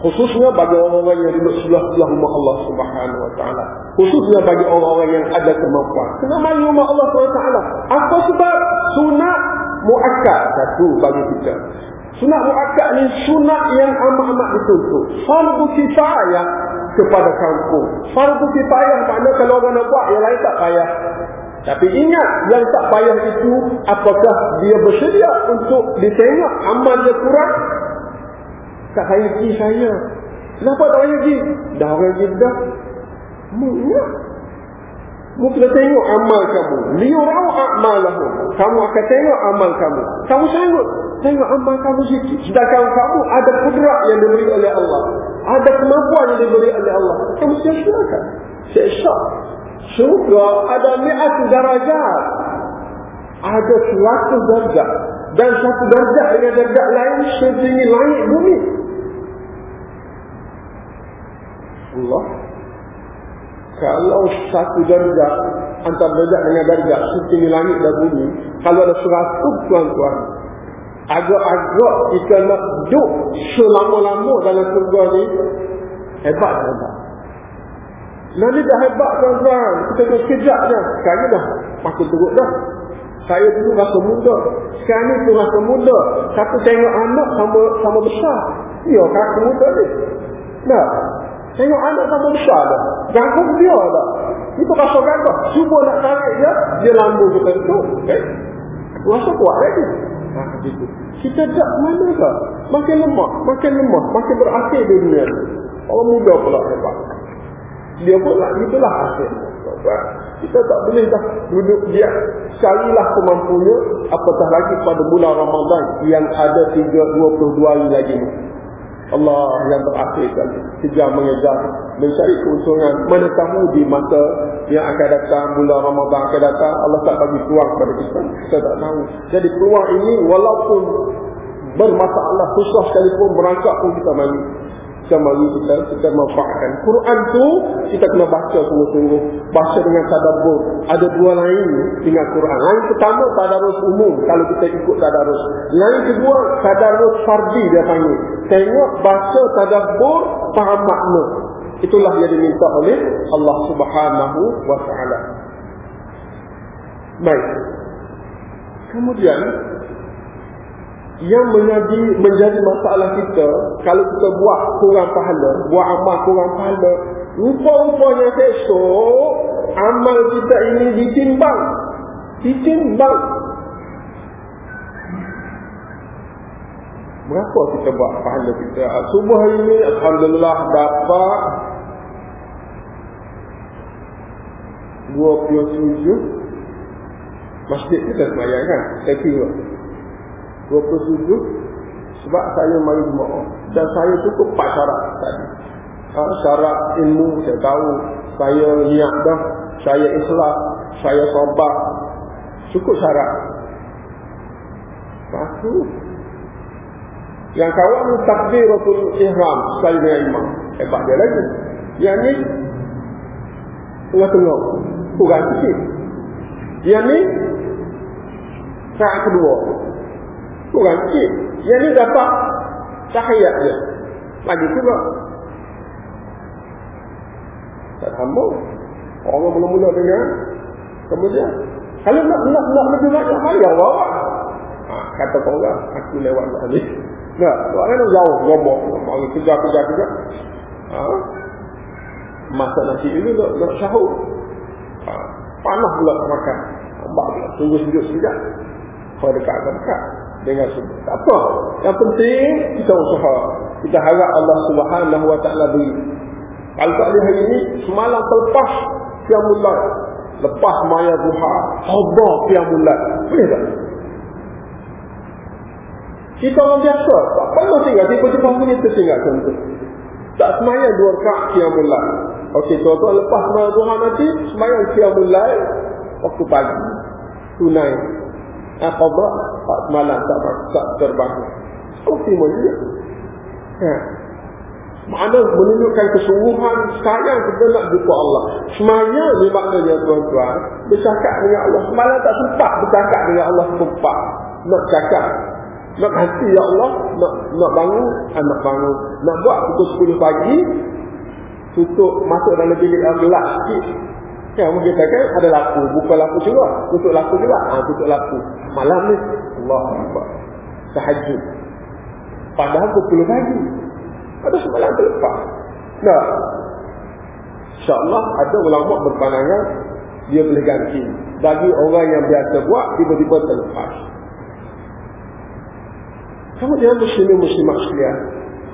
Khususnya bagi orang-orang yang duduk sebelah-sebelah rumah Allah Subhanahu wa taala. Khususnya bagi orang-orang yang ada kemampuan. Kena mari rumah Allah Subhanahu wa taala. Apa sebab sunat muakkad. Satu bagi kita. Sunat muakkad ni sunat yang amat-amat dituntut. Fardu kifayah kepada kampung. Fardu kifayah makna kalau orang nak buat yang lain tak payah. Tapi ingat yang tak payah itu apakah dia bersedia untuk ditengok amal dia kurang? Tak saya pergi saya. Kenapa tak payah pergi? Dah orang pergi dah. Mungkin Kamu kena tengok amal kamu. Liyurau a'malahu. Kamu akan tengok amal kamu. Kamu tengok. Tengok amal kamu sikit. Sedangkan kamu ada kudrat yang diberi oleh Allah. Ada kemampuan yang diberi oleh Allah. Kamu sia-siakan. Sia-siak. Surga ada mi'atu darajat. Ada suatu darjat. Dan satu darjat dengan darjat lain setinggi langit bumi. Allah kalau satu darjah antara darjah dengan darjah setinggi langit dan bumi kalau ada seratus tuan-tuan agak-agak kita nak duduk selama-lama dalam surga ni hebat hebat Nabi dah hebat tuan-tuan. Kita tu sekejap je sekarang dah makin teruk dah. Saya dulu rasa muda. Sekarang ni tu rasa muda. Satu tengok anak sama sama besar. Ya rasa muda ni. Tak Tengok anak sama besar dah. Ganggu dia dah. Itu rasa ganggu. Cuba nak tarik dia, dia lambu kita tu. Okay? Rasa kuat lagi. Ha, gitu. Kita tak mana ke? Makin lemah, makin lemah, makin berakhir di dunia ni. Orang muda pula hebat. Dia pula, itulah hasil. Kita tak boleh dah duduk dia carilah kemampunya apatah lagi pada bulan Ramadan yang ada 3, 22 hari lagi. Allah yang terakhir kali kejar mengejar mencari keuntungan mana tahu di masa yang akan datang bulan Ramadan akan datang Allah tak bagi peluang kepada kita. Kita tak tahu. Jadi peluang ini walaupun bermasalah susah sekalipun berangkat pun kita mari. Kita mari kita kita manfaatkan. Quran tu kita kena baca sungguh-sungguh. Baca dengan tadabbur. Ada dua lain dengan Quran. Lain pertama tadarus umum. Kalau kita ikut tadarus. Lain kedua tadarus fardi dia panggil tengok baca tadabbur faham makna. Itulah yang diminta oleh Allah Subhanahu wa taala. Baik. Kemudian yang menjadi menjadi masalah kita kalau kita buat kurang pahala buat amal kurang pahala rupa-rupanya esok amal kita ini ditimbang. Ditimbang berapa kita buat pahala kita? Subuh hari ini Alhamdulillah dapat 27 masjid kita semayang kan? Saya kira 27 sebab saya mari jemaah. Dan saya cukup empat syarat tadi. Ha, syarat ilmu saya tahu. Saya niat dah. Saya islah saya sobat. Cukup syarat. Satu yang kawan takbiratul ihram sekali dengan imam hebat dia lagi yang ni tengah-tengah kurang sikit yang ni saat kedua Kurang sikit. Yang ni dapat cahaya dia. Lagi juga. Tak sambung. Orang mula-mula dengar. Kemudian. Kalau nak nak nak lebih banyak bayar bawa. Ha, kata kau orang aku lewat lah ni nah orang nak jauh gombok mari kerja kerja kerja ha? masak nasi ini nak, nak sahur. Ha? panas pula makan. Abang pula tunggu sejuk sekejap. Kalau dekat akan dekat dengan sebut tak apa. Yang penting kita usaha. Kita harap Allah subhanahu wa ta'ala beri. Kalau tak hari ini semalam terlepas yang mulai lepas maya duha Allah yang mulai boleh tak kita orang biasa tak perlu tinggal tiba-tiba ini tertinggal contoh tak semaya dua kak yang mulai Okey, tuan-tuan lepas maya duha nanti semaya yang mulai waktu pagi tunai buat tak semalam tak, tak terbangun Okey, mulia ha. Mana menunjukkan kesungguhan sekarang kita nak jumpa Allah. Semaya ni maknanya tuan-tuan. Bercakap dengan Allah. Semalam tak sempat bercakap dengan Allah sempat. Nak cakap. Nak hati ya Allah. Nak nak bangun. Ah, nak bangun. Nak buat pukul 10 pagi. Tutup masuk dalam bilik yang gelap sikit. Ya, mungkin kita kan ada laku. Buka laku juga. Tutup laku juga. Ha, tutup laku. Malam ni. Allah Allah. Tahajud. Padahal pukul pagi. Ada semalam terlepas. Nah, InsyaAllah ada ulama berpandangan dia boleh ganti. Bagi orang yang biasa buat, tiba-tiba terlepas. Kemudian muslimin muslimat sekalian.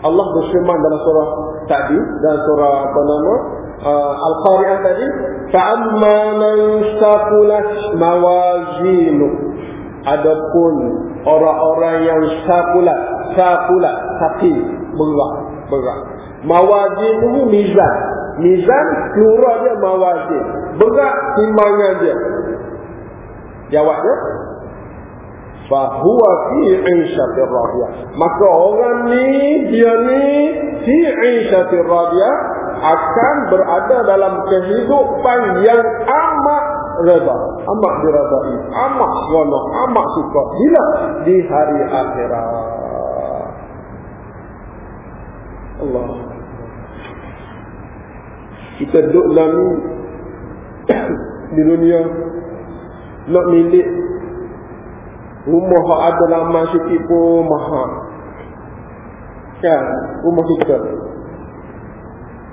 Allah berfirman dalam surah tadi dalam surah apa nama uh, Al-Qari'ah tadi, "Fa'amma man saqulat mawazinu." Adapun orang-orang yang saqulat, saqulat, sakit, berat berat. Mawazin itu mizan. Mizan plural dia mawazin. Berat timbangan dia. Jawab dia. Fahuwa fi isyatir radiyah. Maka orang ni, dia ni, fi isyatir radiyah akan berada dalam kehidupan yang amat reda. Amat diredai. Amat seronok. Amat suka. Bila? Di hari akhirat. Allah kita duduk dalam di dunia nak milik rumah yang ada lama sikit pun mahal kan rumah kita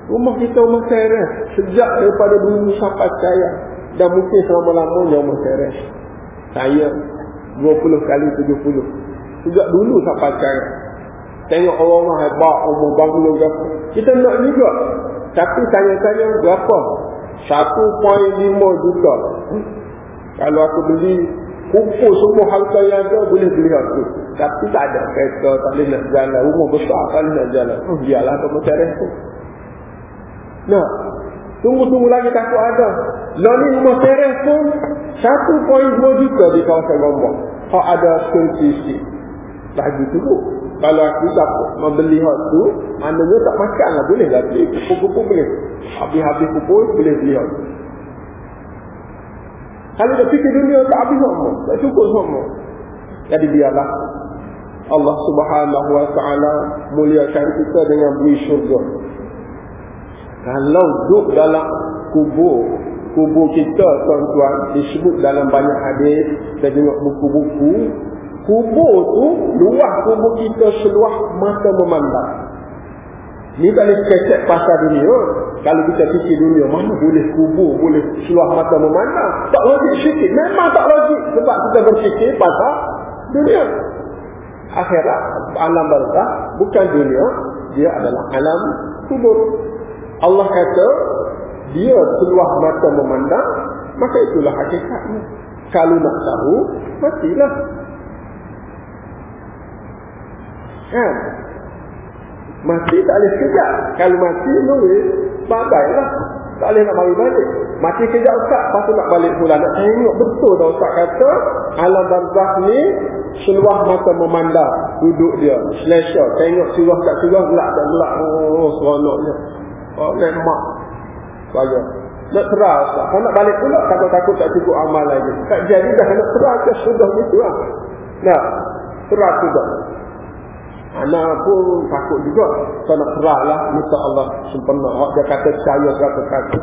rumah kita rumah teres sejak daripada dulu sampai saya dan mungkin selama-lamanya rumah teres saya 20 kali 70 sejak dulu sampai saya Tengok orang-orang hebat, umur bangla berapa. Kita nak juga. Tapi tanya-tanya berapa? 1.5 juta. Hmm? Kalau aku beli kumpul semua harta yang ada, boleh beli aku. Tapi tak ada kereta, tak boleh nak jalan. Rumah besar, tak boleh nak jalan. Hmm, biarlah aku mencari tu. Nah, tunggu-tunggu lagi takut ada. Lalu rumah teres pun 1.2 juta di kawasan Gombong. Kalau ada sisi Lagi turut kalau aku tak membeli hot tu maknanya tak makan lah boleh lah beli pupuk-pupuk boleh habis-habis pupuk boleh beli hot kalau dah fikir dunia tak habis semua tak cukup semua jadi biarlah Allah subhanahu wa ta'ala muliakan kita dengan beri syurga. Kalau duduk dalam kubur kubur kita tuan-tuan disebut dalam banyak hadis dan juga buku-buku kubur tu luah kubur kita seluah mata memandang ni boleh kecek pasal dunia. Kalau kita fikir dunia mana boleh kubur boleh seluah mata memandang tak logik sikit memang tak logik sebab kita berfikir pasal dunia. Akhirat alam barzah bukan dunia. Dia adalah alam kubur. Allah kata dia seluah mata memandang maka itulah hakikatnya. Kalau nak tahu matilah. Kan? Mati tak boleh sekejap. Kalau mati, boleh. Bagai lah. Tak boleh nak balik balik. Mati kejap Ustaz. Lepas nak balik pula. Nak tengok betul dah Ustaz kata. Alam barzah ni. Seluah mata memandang. Duduk dia. Selesa. Tengok siwah tak siwah. Gelap tak gelap. Oh, seronoknya. Oh, lemak. Bagi. Nak terah Ustaz. Kalau nak balik pula. Takut-takut tak cukup amal lagi. Tak jadi dah nak terah ke sudah gitu lah. Nah. Terah sudah. Anak pun takut juga. Kita nak serah lah. Minta Allah sempurna. Oh, dia kata percaya kata kata.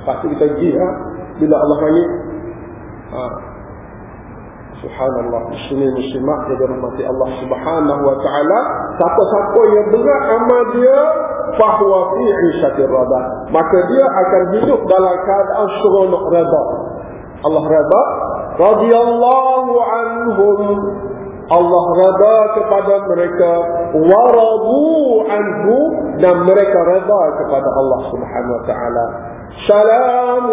Lepas tu kita pergi. Ha? Bila Allah panggil. Ha. Subhanallah Muslimin muslimat Jadi rahmati Allah subhanahu wa ta'ala Siapa-siapa yang berat amal dia Fahuwa fi isyatir rada Maka dia akan hidup dalam keadaan seronok rada Allah rada Radiyallahu anhum Allah rada kepada mereka waradu anhu dan mereka rada kepada Allah Subhanahu wa taala سلام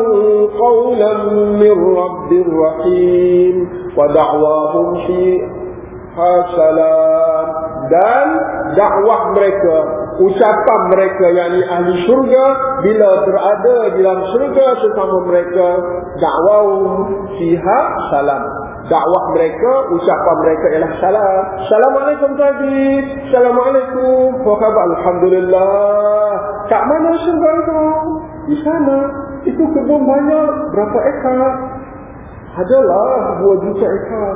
قولا من رب رحيم ودعواهم فيها سلام dan dakwah mereka ucapan mereka yakni ahli syurga bila berada di dalam syurga sesama mereka dakwahum fiha salam. Dakwah mereka ucapan mereka ialah salam. Assalamualaikum tadi assalamualaikum. Apa khabar? Alhamdulillah. Kat mana syurga itu? Di sana. Itu kebun banyak. Berapa ekar? Adalah 2 juta ekar.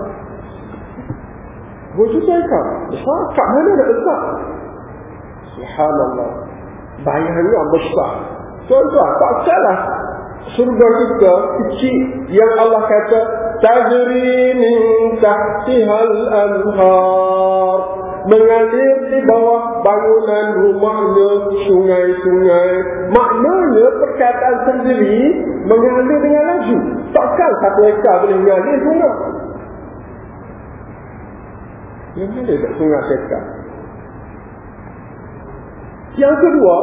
2 juta ekar? Besar. Kat mana nak letak subhanallah. Bayarnya besar. Tuan-tuan tak salah. Surga kita kecil yang Allah kata tajri min tahtihal anhar. Mengalir di bawah bangunan rumahnya sungai-sungai. Maknanya perkataan sendiri mengalir dengan laju. Takkan satu ekar boleh mengalir sungai. Yang mana tak sungai sekar yang kedua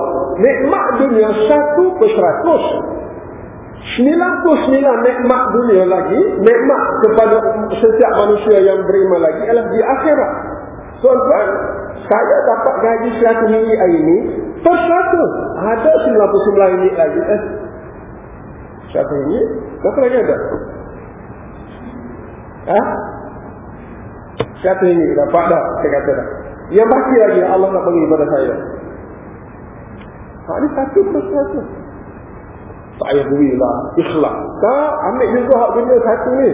nikmat dunia satu per seratus. 99 nikmat dunia lagi nikmat kepada setiap manusia yang beriman lagi adalah di akhirat. Tuan-tuan saya dapat gaji 100 ringgit hari ini per 100 ada 99 ringgit lagi eh? 100 ringgit? Berapa lagi ada? Ha? 100 ringgit dapat dah saya kata dah. Yang baki lagi Allah nak bagi kepada saya ha, ini satu per 100 tak payah beri lah ikhlas. Tak ambil juga hak dunia satu ni.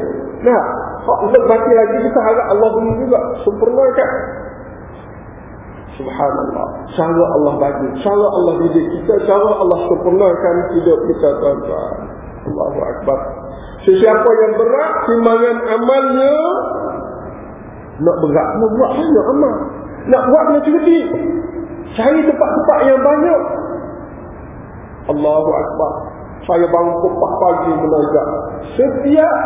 Nah hak untuk mati lagi kita harap Allah beri juga. Sempurna kan? Subhanallah. Cara Allah bagi cara Allah didik kita cara Allah sempurnakan hidup kita tuan-tuan. Allahu Akbar. Sesiapa yang berat timbangan amalnya nak berat nak buat banyak amal. Nak buat dengan cerdik cari tempat-tempat yang banyak Allahu Akbar saya bangun pagi menajak. Setiap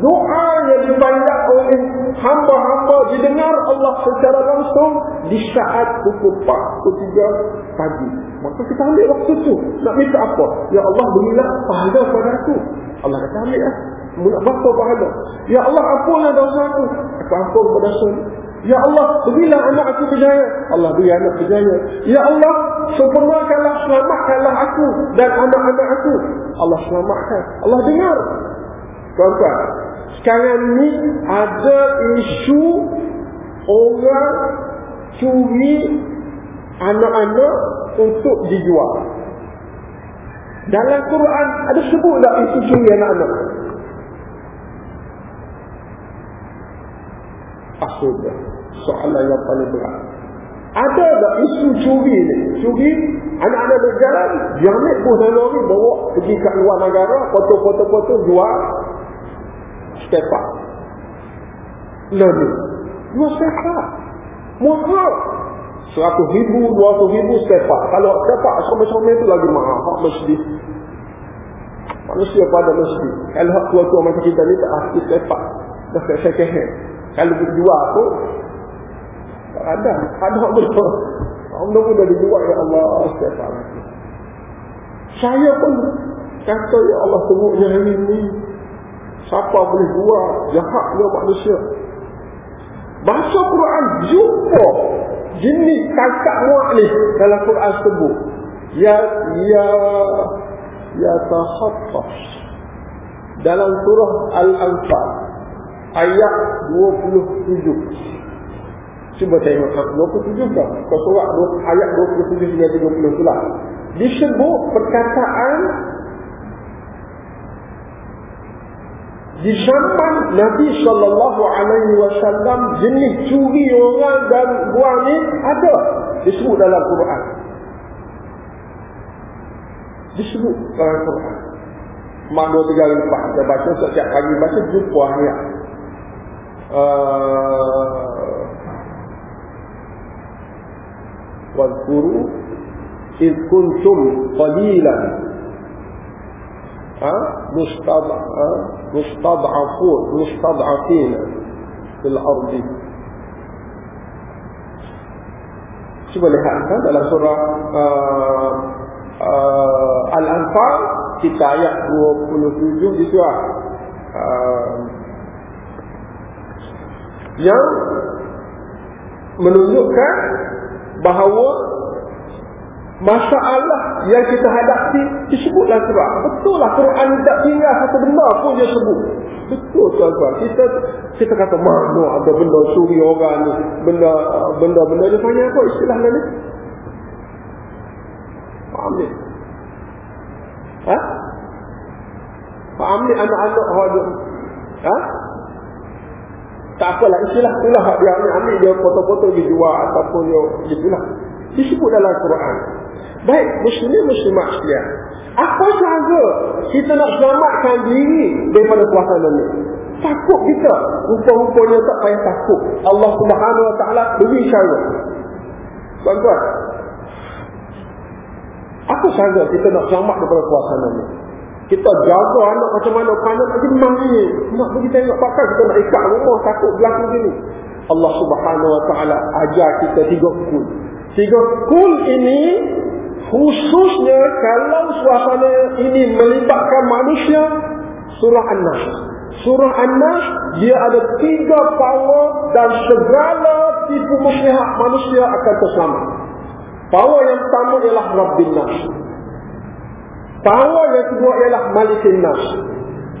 doa yang dipanjat oleh hamba-hamba didengar Allah secara langsung di saat pukul 4, pukul 3 pagi. Maka kita ambil waktu tu. Nak minta apa? Ya Allah berilah pahala pada aku. Allah kata ambil lah. Nak berapa pahala? Ya Allah ampunlah dosa aku. Aku ampun pada dosa Ya Allah, berilah anak aku berjaya. Allah beri anak berjaya. Ya Allah, sempurnakanlah, selamatkanlah aku dan anak-anak aku. Allah selamatkan. Allah dengar. Tuan-tuan, sekarang ni ada isu orang curi anak-anak untuk dijual. Dalam Quran ada sebut tak isu curi anak-anak? Akhirnya soalan yang paling berat. Ada tak isu curi ni? Curi, anak-anak berjalan, dia ambil dan lori, bawa pergi ke luar negara, foto-foto-foto, jual, up. Lalu, jual step up. Mahal. Seratus ribu, dua ratus ribu step up. Kalau step up, sama-sama itu lagi mahal. Hak mesti. Manusia pada mesti. Kalau hak tua-tua macam kita ni, tak step up. Dah second. Kalau berjual pun, ada, ada betul. Allah pun dah dibuat ya Allah Saya pun kata ya Allah sebutnya hari ini. Siapa boleh buat jahatnya manusia. Baca Quran jumpa jenis kakak muak ni dalam Quran sebut. Ya ya ya tahaffaz. Dalam surah Al-Anfal ayat 27. Cuba tengok 27 kan? Kau surat ayat 27 hingga 30 pula. Disebut perkataan di zaman Nabi sallallahu alaihi wasallam jenis curi orang dan buang ni ada disebut dalam Quran. Disebut dalam Quran. Mak dua tiga lepas. Dia baca setiap pagi baca jumpa ayat. Uh, wadhkuru id kuntum qalilan ha mustad'a ha? mustad'afun mustad'afin fil ardi cuba lihat kan dalam surah uh, uh, Al-Anfal kita ayat 27 di surah uh, yang menunjukkan bahawa masalah yang kita hadapi disebutlah surah. Betul lah Quran tak tinggal satu benda pun dia sebut. Betul tuan-tuan. Kita kita kata mana ada benda suri orang ni. Benda benda benda dia tanya apa istilah ni? Faham ni? Ha? Faham ni anak-anak? Ha? Tak apalah istilah itulah dia ambil, ambil dia foto-foto dijual ataupun dia gitulah. Disebut dalam Quran. Baik, muslim muslimat sekalian. Apa sahaja kita nak selamatkan diri daripada puasa ini? Takut kita. Rupa-rupanya tak payah takut. Allah subhanahu wa ta'ala beri cara. Tuan-tuan. Apa sahaja kita nak selamat daripada puasa ini? Kita jaga anak macam mana panas lagi mari. Nak pergi tengok pakar kita nak ikat rumah takut berlaku gini. Allah subhanahu wa ta'ala ajar kita tiga kul. Tiga kul ini khususnya kalau suasana ini melibatkan manusia surah An-Nas. Surah An-Nas dia ada tiga power dan segala tipu muslihat manusia akan terselamat. Power yang pertama ialah Rabbin Nas. Power yang kedua ialah Malikin Nas.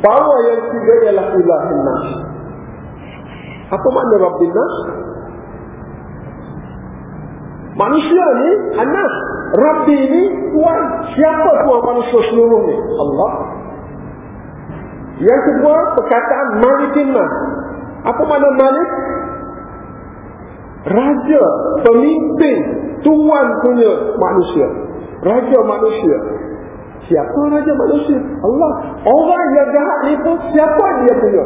Power yang ketiga ialah Ilahin Nas. Apa makna Rabbin Nas? Manusia ni Anas Rabbi ni Tuhan Siapa Tuhan manusia seluruh ni Allah Yang kedua Perkataan Malikin Nas Apa makna Malik? Raja Pemimpin Tuhan punya manusia Raja manusia Siapa Raja manusia? Allah. Orang yang jahat ni pun Siapa dia punya?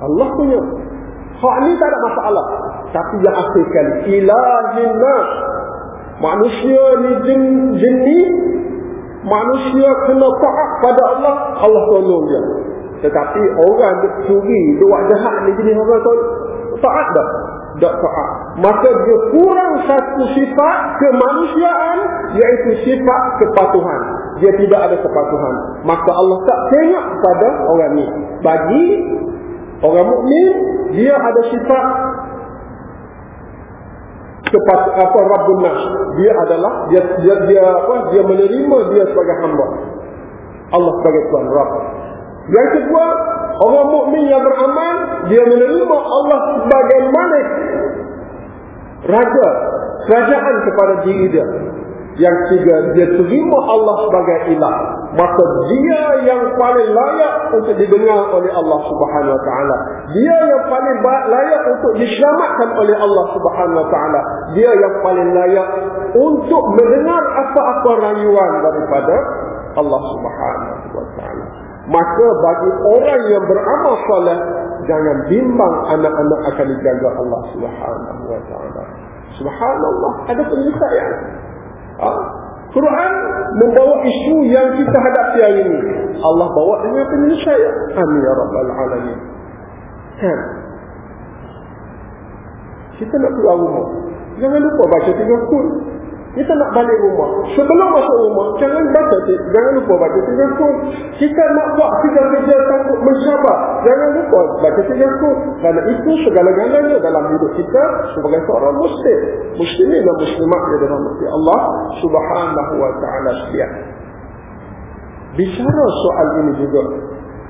Allah punya. Hak ni tak ada masalah. Tapi yang akhir kali ilahin nas manusia ni jin, jenis manusia kena taat pada Allah. Allah tolong dia. Tetapi orang duk curi buat jahat ni jenis orang tu? Taat dah. Tak taat. Maka dia kurang satu sifat kemanusiaan iaitu sifat kepatuhan. Dia tidak ada kepatuhan. Maka Allah tak tengok pada orang ni. Bagi orang mukmin dia ada sifat kepada apa Rabbun Nas. Dia adalah dia dia, dia apa dia menerima dia sebagai hamba. Allah sebagai Tuhan Rabb. Yang kedua orang mukmin yang beramal dia menerima Allah sebagai Malik raja kerajaan kepada diri dia yang ketiga dia terima Allah sebagai ilah. Maka dia yang paling layak untuk didengar oleh Allah Subhanahu wa taala. Dia yang paling layak untuk diselamatkan oleh Allah Subhanahu wa taala. Dia yang paling layak untuk mendengar apa-apa rayuan daripada Allah Subhanahu wa taala. Maka bagi orang yang beramal soleh jangan bimbang anak-anak akan dijaga Allah Subhanahu wa taala. Subhanallah ada penyelesaian ha? Quran membawa isu yang kita hadapi hari ini. Allah bawa dengan penyelesaian. Amin ya rabbal alamin. Kan? Kita nak keluar rumah. Jangan lupa baca tiga kun. Kita nak balik rumah. Sebelum masuk rumah, jangan baca jangan lupa baca tiga kun. Kita nak buat tiga kerja takut mensyabak. Jangan lupa baca tiga kun. Kerana itu segala-galanya dalam hidup kita sebagai seorang muslim. Muslimin dan muslimat yang dirahmati Allah subhanahu wa ta'ala sekalian. Bicara soal ini juga,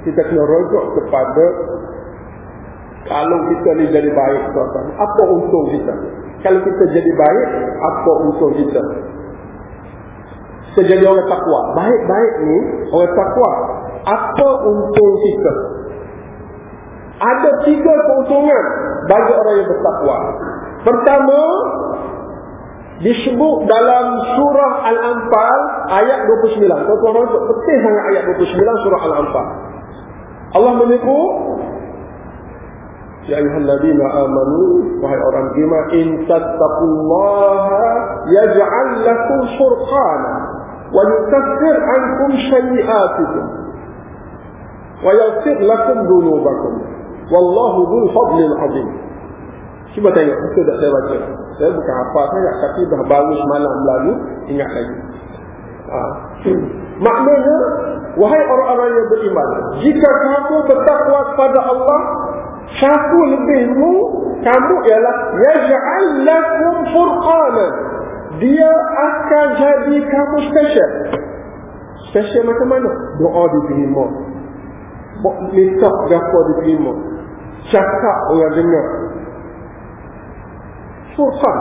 kita kena rujuk kepada kalau kita ni jadi baik tuan-tuan, apa untung kita? Kalau kita jadi baik, apa untung kita? Kita jadi orang takwa. Baik-baik ni, orang takwa. Apa untung kita? Ada tiga keuntungan bagi orang yang bertakwa. Pertama, disebut dalam surah Al-Anfal ayat 29. Tuan-tuan, penting sangat ayat 29 surah Al-Anfal. Allah menyebut Ya ayyuhalladzina amanu wahai orang beriman in tattaqullaha yaj'al lakum furqana wa yukaffir ankum sayyi'atikum wa yaghfir lakum dhunubakum wallahu dzul fadlil 'adzim. Cuba tengok betul tak saya baca. Saya bukan hafal sangat tapi dah baru semalam lalu ingat lagi. Ha. Maknanya wahai orang-orang yang beriman, jika kamu bertakwa kepada Allah, satu lebihmu kamu ialah yaj'al lakum furqana. Dia akan jadi kamu special. Special macam mana? Doa diterima. Minta gapa diterima. Cakap orang dengar. Furqan.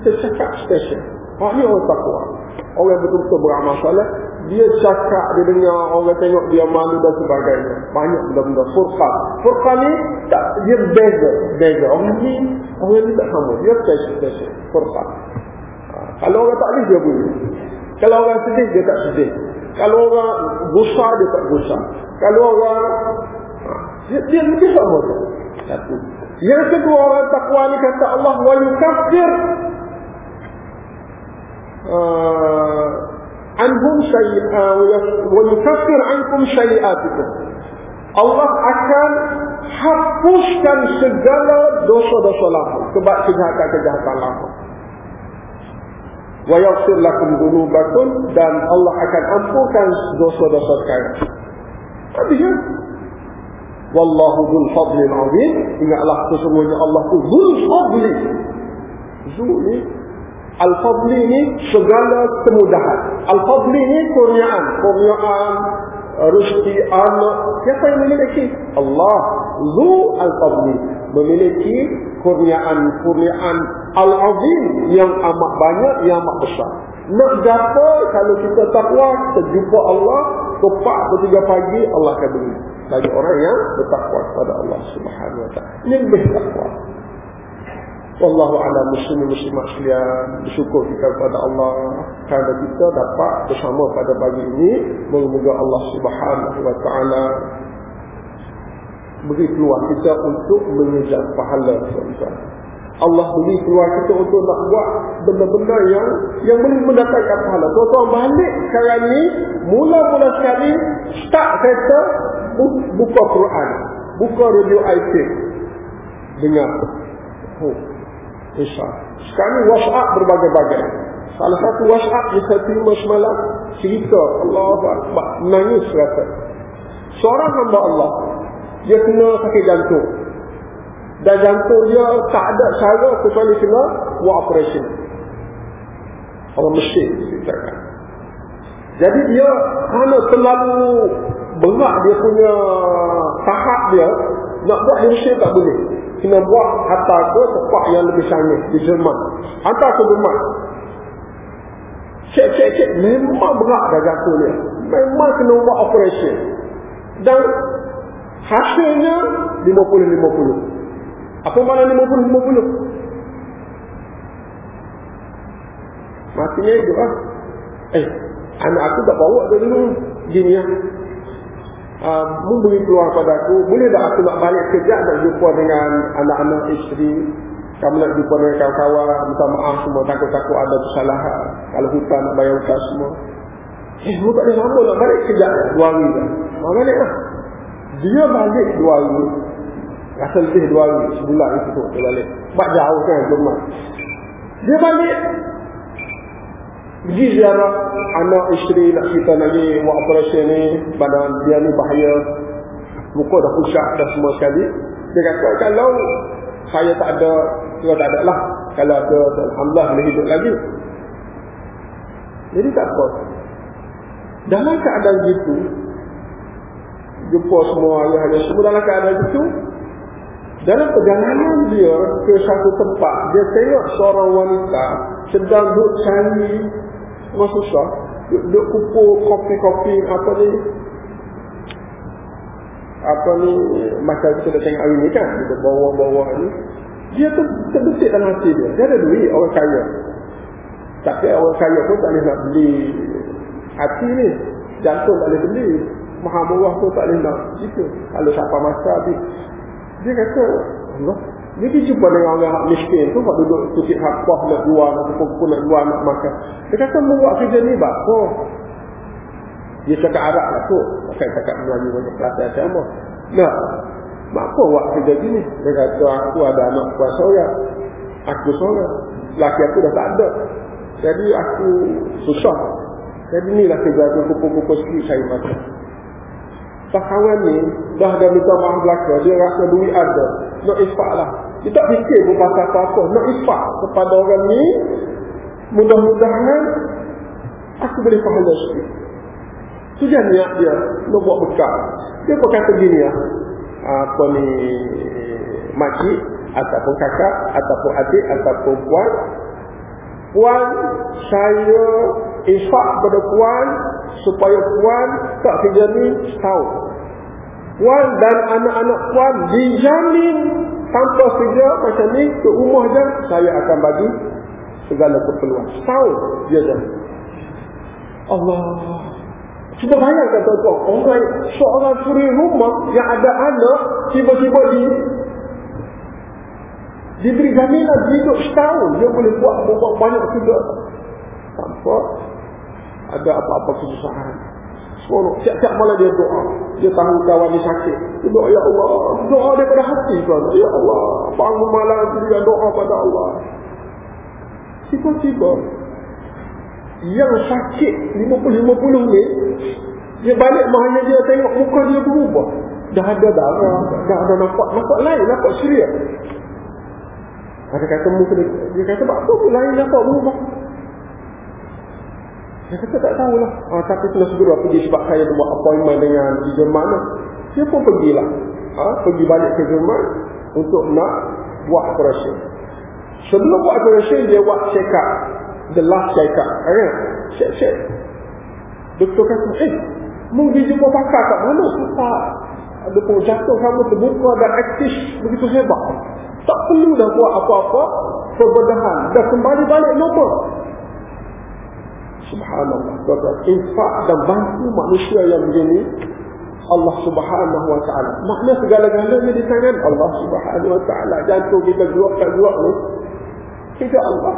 Kita cakap special. Ini orang takwa. Orang betul-betul beramal salah dia cakap, dia dengar orang tengok dia malu dan sebagainya. Banyak benda-benda. Furqan. Furqan ni, tak, dia beza. Beza. Orang ni, orang ni tak sama. Dia special, special. Furqan. Ha, kalau orang tak boleh, dia boleh. Kalau orang sedih, dia tak sedih. Kalau orang gusar, dia tak gusar. Kalau orang, ha, dia, dia lebih sama. Satu. Yang kedua, orang takwa ni kata Allah, wa yukafir. Uh, anhum syai'a ankum syai'atikum. Allah akan hapuskan segala dosa-dosa lama sebab kejahatan-kejahatan lama. Wa yaghfir lakum dhunubakum dan Allah akan ampunkan dosa-dosa sekarang. Habisnya Wallahu dzul fadlil azim. Ingatlah sesungguhnya Allah itu dzul fadli. Dzul Al-Fadli ini segala kemudahan. Al-Fadli ini kurniaan. Kurniaan, rezeki, anak. Siapa yang memiliki? Allah. Zu Al-Fadli. Memiliki kurniaan-kurniaan Al-Azim yang amat banyak, yang amat besar. Nak japa kalau kita takwa, kita jumpa Allah, tepat bertiga pagi, Allah akan beri. Bagi orang yang bertakwa kepada Allah Subhanahu Wa Taala. Lebih takwa. Wallahu a'lam muslimin muslimat sekalian bersyukur kita kepada Allah kerana kita dapat bersama pada pagi ini memoga Allah Subhanahu wa taala beri peluang kita untuk mengejar pahala tuan Allah beri peluang kita untuk nak buat benda-benda yang yang boleh mendatangkan pahala. Tuan-tuan balik sekarang ni mula-mula sekali start kereta buka Quran, buka radio IT dengar. Oh, Isya. Sekarang WhatsApp berbagai-bagai. Salah satu WhatsApp yang saya terima semalam cerita Allah Akbar nangis rasa. Seorang hamba Allah dia kena sakit jantung. Dan jantung dia tak ada cara kecuali kena buat operation. Orang mesin ceritakan. Jadi dia kerana terlalu berat dia punya tahap dia nak buat di Mesir tak boleh kena buat hantar ke tempat yang lebih canggih di Jerman. Hantar ke Jerman. Cek, cek, cek. Memang berat dah jatuh dia. Memang kena buat operation. Dan hasilnya 50-50. Apa mana 50-50? Matinya itu lah. Eh, anak aku tak bawa dia dulu. Gini ya uh, memberi peluang pada aku boleh tak aku nak balik kerja nak jumpa dengan anak-anak isteri. Kamu nak jumpa dengan kawan-kawan minta maaf semua takut-takut ada kesalahan kalau hutang nak bayar hutang semua. Eh mu tak ada lama nak balik kerja dua hari dah. Mau balik lah. Dia balik dua hari. Rasa lebih dua hari sebulan itu tu dia balik. Sebab jauh kan rumah. Dia balik Pergi ziarah anak isteri nak kita lagi buat operasi ni badan dia ni bahaya. Muka dah pucat dah semua sekali. Dia kata kalau saya tak ada, dia tak ada lah. Kalau ada, Alhamdulillah boleh hidup lagi. Jadi tak apa. Dalam keadaan gitu, jumpa semua ayah-ayah semua dalam keadaan itu, dalam perjalanan dia ke satu tempat, dia tengok seorang wanita sedang duduk cari Memang susah. Duk kumpul kopi-kopi Apa ni Apa ni Macam kita dah tengok hari ni kan Kita bawa-bawa ni. Dia tu terbesit dalam hati dia. Dia ada duit orang kaya. Tapi orang kaya pun tak boleh nak beli Hati ni. Jantung tak boleh beli. Maha murah pun tak boleh nak. Itu Kalau siapa masa habis. Dia kata, Allah. Dia jumpa dengan orang miskin tu, Pak duduk kutip hapah nak jual, ataupun pun nak jual, nak makan. Dia kata, buat kerja ni, Pak. Oh. Dia cakap Arab lah tu. Bukan cakap Melayu macam kelasa sama. Nah, apa buat kerja gini? Dia kata, aku ada anak kuasa seorang. Aku seorang. Laki aku dah tak ada. Jadi aku susah. Jadi inilah kerja aku pukul-pukul sikit saya makan. Kawan ni, dah ada minta maaf belakang. Dia rasa duit ada. Nak ispak lah. Dia tak fikir pun pasal apa-apa. Nak ispak kepada orang ni. Mudah-mudahan aku boleh pahala sikit. Dia niat dia. Nak buat bekal. Dia pun kata gini ya. Apa ni makcik ataupun kakak ataupun adik ataupun puan puan saya isyak kepada puan supaya puan tak kerja ni setahun puan dan anak-anak puan dijamin tanpa kerja macam ni ke rumah je saya akan bagi segala keperluan. Setahun dia dah. Allah. Cuba bayangkan tuan-tuan, orang seorang suri rumah yang ada anak tiba-tiba di Diberi jaminan hidup setahun Dia boleh buat buat banyak juga. Tanpa Ada apa-apa kesusahan Seorang Siap-siap malah dia doa. Dia tahu kawan dia sakit. Dia doa Ya Allah. Doa daripada hati tuan. Ya Allah Bangun malam Dia doa pada Allah. Tiba-tiba Yang sakit 50-50 ni Dia balik mahanya dia tengok Muka dia berubah. Dah ada darah Dah ada nampak Nampak lain Nampak serius. Ada kata muka dia, dia kata apa pun lain apa berubah. Dia kata tak tahulah. Ah, tapi sudah segera pergi sebab saya buat appointment dengan di Jerman. Dia pun pergilah. Ah, pergi balik ke Jerman untuk nak buat operation. Sebelum buat operation dia buat check up. The last check up. Kan? Check check. Doktor kata, eh, mungkin jumpa pakar kat mana? Tak. Ada pun jatuh kamu terbuka dan aktif begitu hebat. Tak perlu dah buat apa-apa Perbedahan Dah kembali balik normal Subhanallah. Tuan-tuan Infak dan bantu manusia yang begini Allah subhanahu wa ta'ala. Makna segala-galanya di tangan Allah subhanahu wa ta'ala. Jantung kita gerak ni Tidak Allah.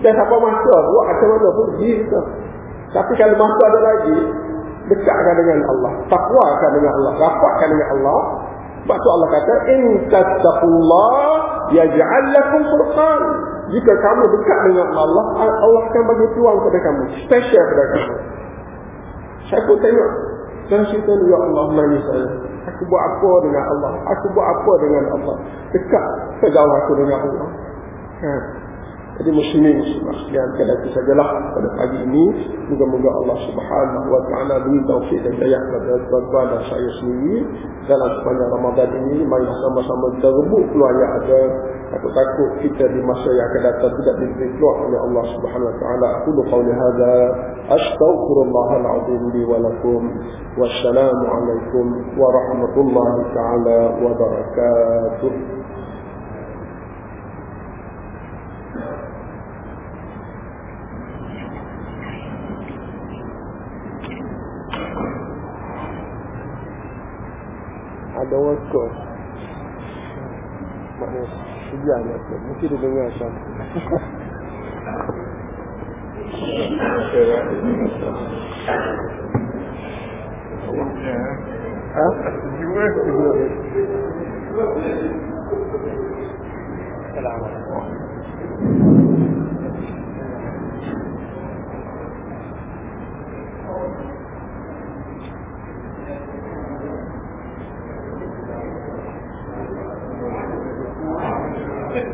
Dan apa masa buat macam mana pun kita Tapi kalau masa ada lagi Dekatkan dengan Allah Takwakan dengan Allah Rapatkan dengan Allah. Sebab tu Allah kata in tattaqullah yaj'al lakum furqan. Jika kamu dekat dengan Allah, Allah akan bagi peluang kepada kamu, special kepada kamu. Saya pun tengok dan cerita ya Allah mani saya. Aku buat apa dengan Allah? Aku buat apa dengan Allah? Dekat sejauh aku dengan Allah. Ha. Jadi muslimin sekalian kena itu sajalah pada pagi ini. Moga-moga Allah Subhanahu wa taala beri taufik dan daya kepada tuan-tuan dan saya sendiri dalam sepanjang Ramadan ini mari sama-sama kita rebut keluar yang ada takut-takut kita di masa yang akan datang tidak diberi keluar oleh Allah Subhanahu wa taala. Aku qauli hadza astaghfirullahal azim li wa lakum wassalamu alaikum warahmatullahi taala wabarakatuh. Ada wakil maknanya sejian wakil mesti dia dengar macam Ha? Assalamualaikum.